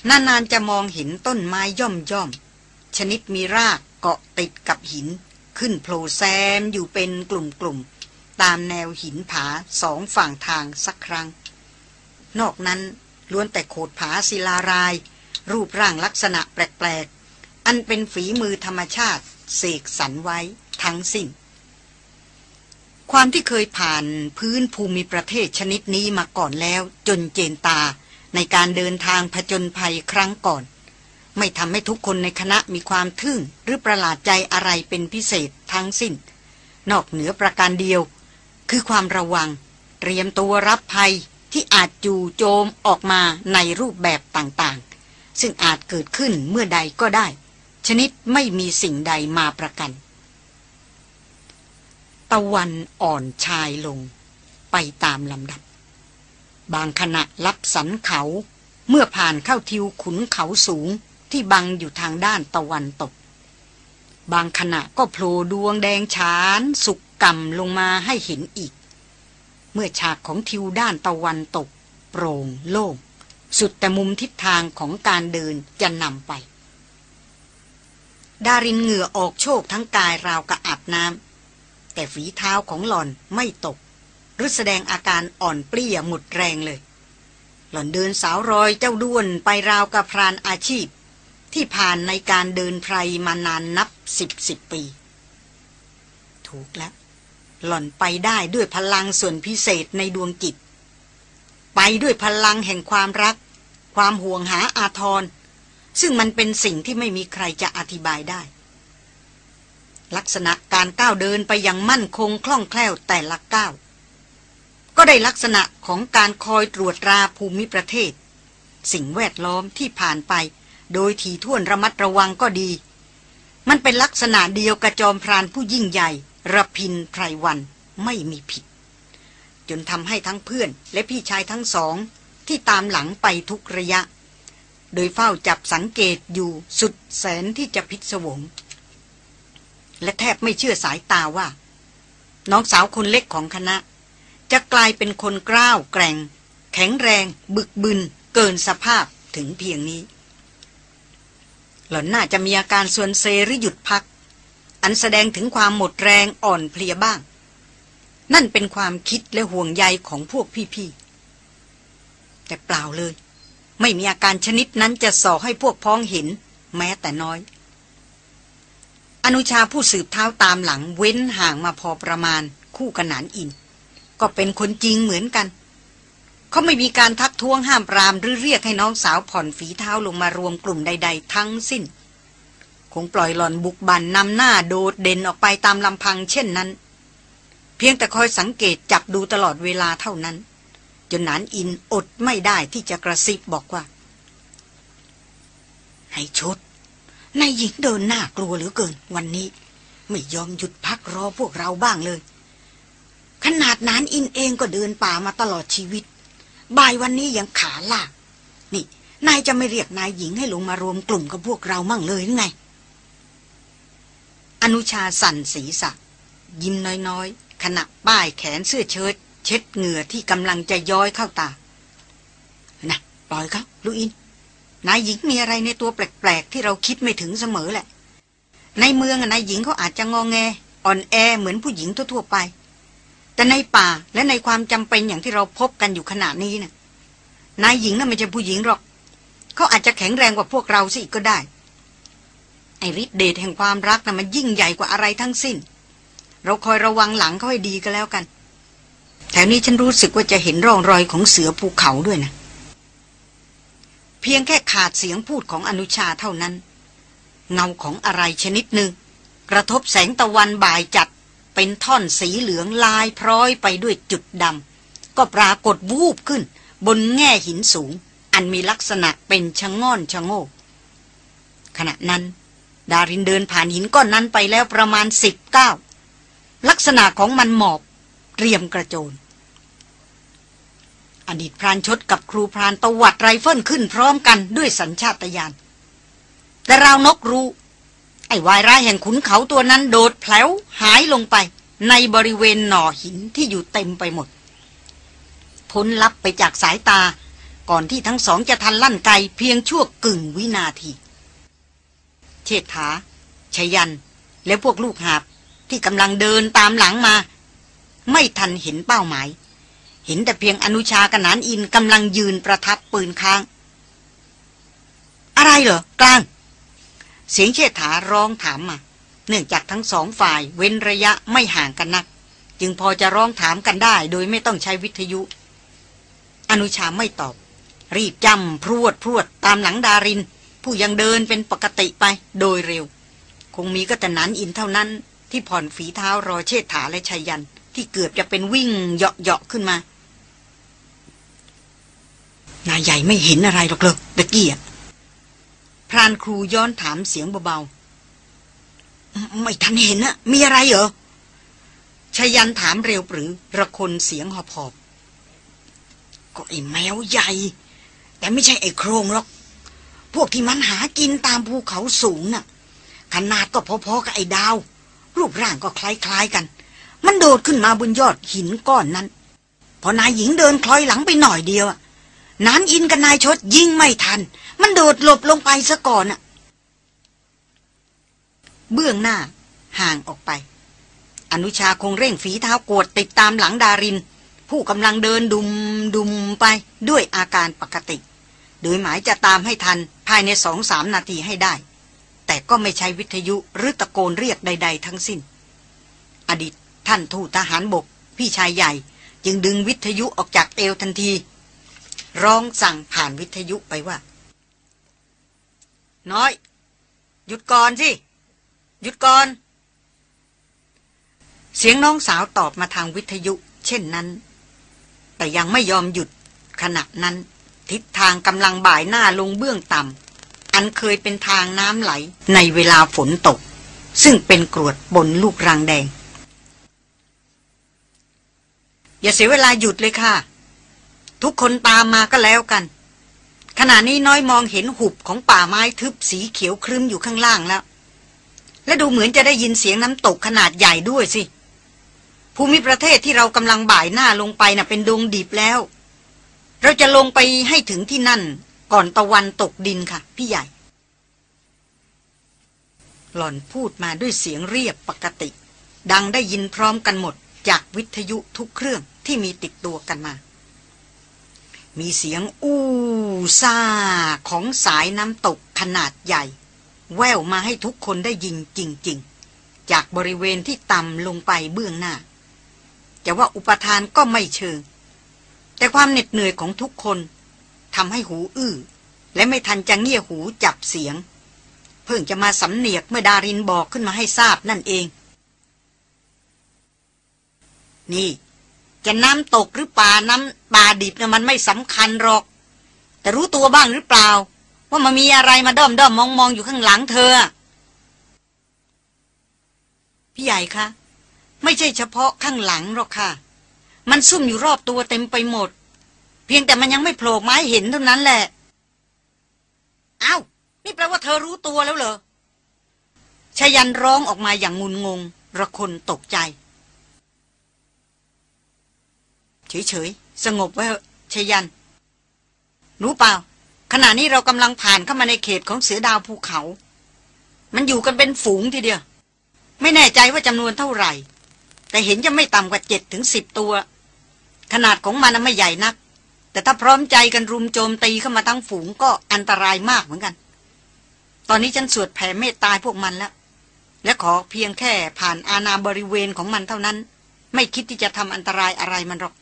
นานๆจะมองเห็นต้นไม้ย่อมย่อม ชนิดมีรากเกาะติดกับหิน ขึ้นโผล่แซมอยู่เป็นกลุ่มๆ ตามแนวหินผาสองฝั่งทางสักครั้ง นอกนั้นล้วนแต่โขดผาศิลาราย รูปร่างลักษณะแปลกๆ อันเป็นฝีมือธรรมชาติ เสกสรรไว้ทั้งสิ้น ความที่เคยผ่านพื้นภูมิประเทศชนิดนี้มาก่อนแล้วจนเจนตาในการเดินทางผจญภัยครั้งก่อน ไม่ทำให้ทุกคนในคณะมีความทึ่งหรือประหลาดใจอะไรเป็นพิเศษทั้งสิ้น นอกเหนือประการเดียว คือความระวัง เตรียมตัวรับภัยที่อาจจู่โจมออกมาในรูปแบบต่างๆ ซึ่งอาจเกิดขึ้นเมื่อใดก็ได้ ชนิดไม่มีสิ่งใดมาประกัน ตะวันอ่อนชายลง ไปตามลำดับ บางขณะลับสันเขาเมื่อผ่านเข้าทิวขุนเขาสูงที่บังอยู่ทางด้านตะวันตก บางขณะก็โผล่ดวงแดงฉาน สุก ก่ำลงมาให้เห็นอีก เมื่อฉากของทิวด้านตะวันตก โปร่งโล่ง สุดแต่มุมทิศทางของการเดินจะนำไป ดารินเหงื่อออกโชกทั้งกายราวกระอาบน้ำแต่ฝีเท้าของหล่อนไม่ตก หรือแสดงอาการอ่อนเปลี้ยหมดแรงเลย หล่อนเดินสาวรอยเจ้าด้วนไปราวกับพรานอาชีพ ที่ผ่านในการเดินไพรมานานนับสิบสิบปี ถูกแล้ว หล่อนไปได้ด้วยพลังส่วนพิเศษในดวงจิต ไปด้วยพลังแห่งความรัก ความห่วงหาอาทร ซึ่งมันเป็นสิ่งที่ไม่มีใครจะอธิบายได้ ลักษณะการก้าวเดินไปอย่างมั่นคงคล่องแคล่วแต่ละก้าว ก็ได้ลักษณะของการคอยตรวจราภูมิประเทศ สิ่งแวดล้อมที่ผ่านไป โดยทีท่วนระมัดระวังก็ดี มันเป็นลักษณะเดียวกับจอมพรานผู้ยิ่งใหญ่ ระพินไพรวันไม่มีผิด จนทำให้ทั้งเพื่อนและพี่ชายทั้งสอง ที่ตามหลังไปทุกระยะ โดยเฝ้าจับสังเกตอยู่สุดแสนที่จะพิศวง และแทบไม่เชื่อสายตาว่า น้องสาวคนเล็กของคณะ จะกลายเป็นคนกล้าวแกร่ง แข็งแรง บึกบึน เกินสภาพถึงเพียงนี้ หล่อนน่าจะมีอาการส่วนเซหรือหยุดพัก อันแสดงถึงความหมดแรงอ่อนเพลียบ้าง นั่นเป็นความคิดและห่วงใยของพวกพี่ๆ แต่เปล่าเลย ไม่มีอาการชนิดนั้นจะส่อให้พวกพ้องเห็น แม้แต่น้อย อนุชาผู้สืบเท้าตามหลังเว้นห่างมาพอประมาณ คู่กันนานอิน ก็เป็นคนจริงเหมือนกันเขาไม่มีการทักท้วงห้ามปรามหรือเรียกให้น้องสาวผ่อนฝีเท้าลงมารวมกลุ่มใด ๆ ทั้งสิ้น คงปล่อยหล่อนบุกบันนำหน้าโดดเด่นออกไปตามลำพังเช่นนั้น เพียงแต่คอยสังเกตจับดูตลอดเวลาเท่านั้น จนนานอินอดไม่ได้ที่จะกระซิบบอกว่าให้ชดนายหญิงเดินหน้ากลัวเหลือเกิน วันนี้ ไม่ยอมหยุดพักรอพวกเราบ้างเลย ขนาดนานอินเองก็เดินป่ามาตลอดชีวิต บ่ายวันนี้ยังขาลากนี่ นายจะไม่เรียกนายหญิงให้ลงมารวมกลุ่มกับพวกเรามั่งเลยหรือไง อนุชาสั่นศีรษะ ยิ้มน้อยๆ ขณะป้ายแขนเสื้อเชิ้ตเช็ดเหงื่อที่กำลังจะย้อยเข้าตา นะปล่อยเขาลูอิน นายหญิงมีอะไรในตัวแปลกๆ ที่เราคิดไม่ถึงเสมอแหละ ในเมืองนายหญิงเขาอาจจะงองแง อ่อนแอเหมือนผู้หญิงทั่วๆไป แต่ในป่าและในความจำเป็นอย่างที่เราพบกันอยู่ขณะนี้นะ่ะนายหญิงน่ะไม่ใช่ผู้หญิงหรอก เขาอาจจะแข็งแรงกว่าพวกเราสิก็ได้ ไอฤทธิเดชแห่งความรักนะ่ะมันยิ่งใหญ่กว่าอะไรทั้งสิ้น เราคอยระวังหลังเขาให้ดีก็แล้วกันแถวนี้ฉันรู้สึกว่าจะเห็นร่องรอยของเสือภูเขาด้วยนะ เพียงแค่ขาดเสียงพูดของอนุชาเท่านั้น เงาของอะไรชนิดหนึ่ง กระทบแสงตะวันบ่ายจัด เป็นท่อนสีเหลืองลายพร้อยไปด้วยจุดดำก็ปรากฏวูบขึ้น บนแง่หินสูง อันมีลักษณะเป็นชะง่อนชะโงกขณะนั้น ดารินเดินผ่านหินก้อนนั้นไปแล้วประมาณสิบก้าวลักษณะของมันหมอบเตรียมกระโจน อดีตพรานชดกับครูพรานตวัดไรเฟิลขึ้นพร้อมกันด้วยสัญชาตญาณแต่เรานกรู้ ไอ้วายร้ายแห่งขุนเขาตัวนั้นโดดแผลวหายลงไป ในบริเวณหน่อหินที่อยู่เต็มไปหมด พ้นลับไปจากสายตา ก่อนที่ทั้งสองจะทันลั่นไกเพียงชั่วกึ่งวินาที เชษฐาชยัน และพวกลูกหาบที่กำลังเดินตามหลังมา ไม่ทันเห็นเป้าหมาย เห็นแต่เพียงอนุชากนานอินกำลังยืนประทับปืนค้าง อะไรเหรอกลาง เสียงเชษฐาร้องถามมา เนื่องจากทั้งสองฝ่ายเว้นระยะไม่ห่างกันนัก จึงพอจะร้องถามกันได้โดยไม่ต้องใช้วิทยุ อนุชาไม่ตอบ รีบจำพรวดพรวดตามหลังดาริน ผู้ยังเดินเป็นปกติไปโดยเร็ว คงมีก็แต่นันอินเท่านั้น ที่ผ่อนฝีเท้ารอเชษฐาและชัยยัน ที่เกือบจะเป็นวิ่งเหาะๆขึ้นมานายใหญ่ไม่เห็นอะไรหรอกเลยตะเกียพรานครูย้อนถามเสียงเบาๆ ไม่ทันเห็นอะมีอะไรเหรอชายันถามเร็วปรือ ระคนเสียงหอบหอบก็ไอ้แมวใหญ่ แต่ไม่ใช่ไอ้โครงหรอก พวกที่มันหากินตามภูเขาสูงน่ะ ขนาดก็พอๆกับไอ้ดาว รูปร่างก็คล้ายๆกัน มันโดดขึ้นมาบนยอดหินก้อนนั้น พอนายหญิงเดินคล้อยหลังไปหน่อยเดียวนานอินกับนายชดยิงไม่ทัน มันโดดหลบลงไปซะก่อนอะเบื้องหน้า ห่างออกไป อนุชาคงเร่งฝีเท้ากวดติดตามหลังดาริน ผู้กำลังเดินดุมดุมไปด้วยอาการปกติ โดยหมายจะตามให้ทัน ภายในสองสามนาทีให้ได้ แต่ก็ไม่ใช้วิทยุหรือตะโกนเรียกใด ๆ ทั้งสิ้น อดีตท่านทูตทหารบก พี่ชายใหญ่ จึงดึงวิทยุออกจากเอวทันที ร้องสั่งผ่านวิทยุไปว่า น้อย หยุดก่อนสิ หยุดก่อน เสียงน้องสาวตอบมาทางวิทยุ เช่นนั้น แต่ยังไม่ยอมหยุดขณะนั้น ทิศทางกำลังบ่ายหน้าลงเบื้องต่ำอันเคยเป็นทางน้ำไหลในเวลาฝนตก ซึ่งเป็นกรวดบนลูกรังแดง อย่าเสียเวลาหยุดเลยค่ะ ทุกคนตามมาก็แล้วกัน ขณะนี้น้อยมองเห็นหุบของป่าไม้ทึบสีเขียวครึ้มอยู่ข้างล่างแล้ว และดูเหมือนจะได้ยินเสียงน้ำตกขนาดใหญ่ด้วยสิภูมิประเทศที่เรากำลังบ่ายหน้าลงไปน่ะเป็นดงดิบแล้ว เราจะลงไปให้ถึงที่นั่น ก่อนตะวันตกดินค่ะ พี่ใหญ่ หล่อนพูดมาด้วยเสียงเรียบปกติ ดังได้ยินพร้อมกันหมดจากวิทยุทุกเครื่องที่มีติดตัวกันมา มีเสียงอู้ซาของสายน้ำตกขนาดใหญ่ แววมาให้ทุกคนได้ยินจริง ๆ จากบริเวณที่ต่ำลงไปเบื้องหน้า จะว่าอุปทานก็ไม่เชิง แต่ความเหน็ดเหนื่อยของทุกคนทำให้หูอื้อ และไม่ทันจะเงี่ยหูจับเสียง เพิ่งจะมาสำเนียกเมื่อดารินบอกขึ้นมาให้ทราบนั่นเอง นี่ จะน้ำตกหรือป่าน้ำป่าดิบนะมันไม่สำคัญหรอก แต่รู้ตัวบ้างหรือเปล่า ว่ามันมีอะไรมาด้อมด้อมมองมองอยู่ข้างหลังเธอ พี่ใหญ่คะไม่ใช่เฉพาะข้างหลังหรอกค่ะ มันซุ่มอยู่รอบตัวเต็มไปหมด เพียงแต่มันยังไม่โผล่มาให้เห็นเท่านั้นแหละ เอ้า นี่แปลว่าเธอรู้ตัวแล้วเหรอชายันร้องออกมาอย่างงุนงง ระคนตกใจ เฉยๆ สงบไว้เถอะชายัน รู้เปล่า ขณะนี้เรากำลังผ่านเข้ามาในเขตของเสือดาวภูเขา มันอยู่กันเป็นฝูงทีเดียว ไม่แน่ใจว่าจำนวนเท่าไหร่ แต่เห็นจะไม่ต่ำกว่าเจ็ดถึงสิบตัว ขนาดของมันไม่ใหญ่นัก แต่ถ้าพร้อมใจกันรุมโจมตีเข้ามาทั้งฝูงก็อันตรายมากเหมือนกัน ตอนนี้ฉันสวดแผ่เมตตาพวกมันแล้ว และขอเพียงแค่ผ่านอาณาบริเวณของมันเท่านั้น ไม่คิดที่จะทำอันตรายอะไรมันหรอก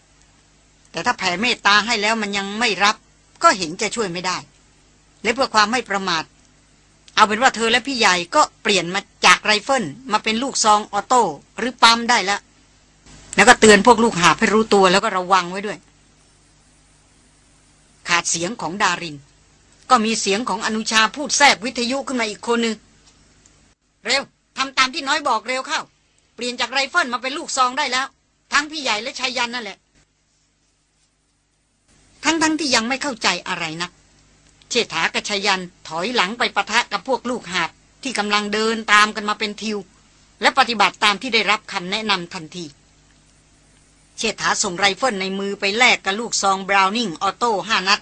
แต่ถ้าแผ่เมตตาให้แล้วมันยังไม่รับ ก็เห็นจะช่วยไม่ได้ และเพื่อความไม่ประมาท เอาเป็นว่าเธอและพี่ใหญ่ก็เปลี่ยนมาจากไรเฟิลมาเป็นลูกซองออโต้หรือปั๊มได้แล้ว แล้วก็เตือนพวกลูกหาบให้รู้ตัวแล้วก็ระวังไว้ด้วย ขาดเสียงของดาริน ก็มีเสียงของอนุชาพูดแทรกวิทยุขึ้นมาอีกคนนึง เร็วทำตามที่น้อยบอกเร็วเข้า เปลี่ยนจากไรเฟิลมาเป็นลูกซองได้แล้ว ทั้งพี่ใหญ่และไชยยันต์นั่นแหละ ทั้งทั้งที่ยังไม่เข้าใจอะไรนักเชษฐากับไชยยันต์ถอยหลังไปปะทะกับพวกลูกหาบที่กำลังเดินตามกันมาเป็นทิว และปฏิบัติตามที่ได้รับคำแนะนำทันที เชษฐาส่งไรเฟิลในมือไปแลกกับลูกซองบราวนิงออโต้ห้านัด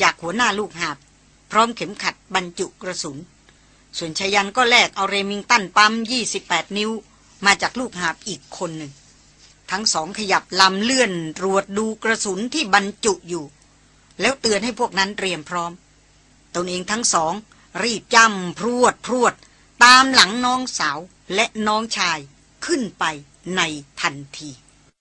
จากหัวหน้าลูกหาบ พร้อมเข็มขัดบรรจุกระสุน ส่วนไชยยันต์ก็แลกเอาเรมิงตันปั๊ม 28 นิ้ว มาจากลูกหาบอีกคนหนึ่ง ทั้งสองขยับลำเลื่อนรวดดูกระสุนที่บรรจุอยู่ แล้วเตือนให้พวกนั้นเตรียมพร้อม ตนเองทั้งสอง รีบจำพรวดพรวด ตามหลังน้องสาวและน้องชายขึ้นไปในทันที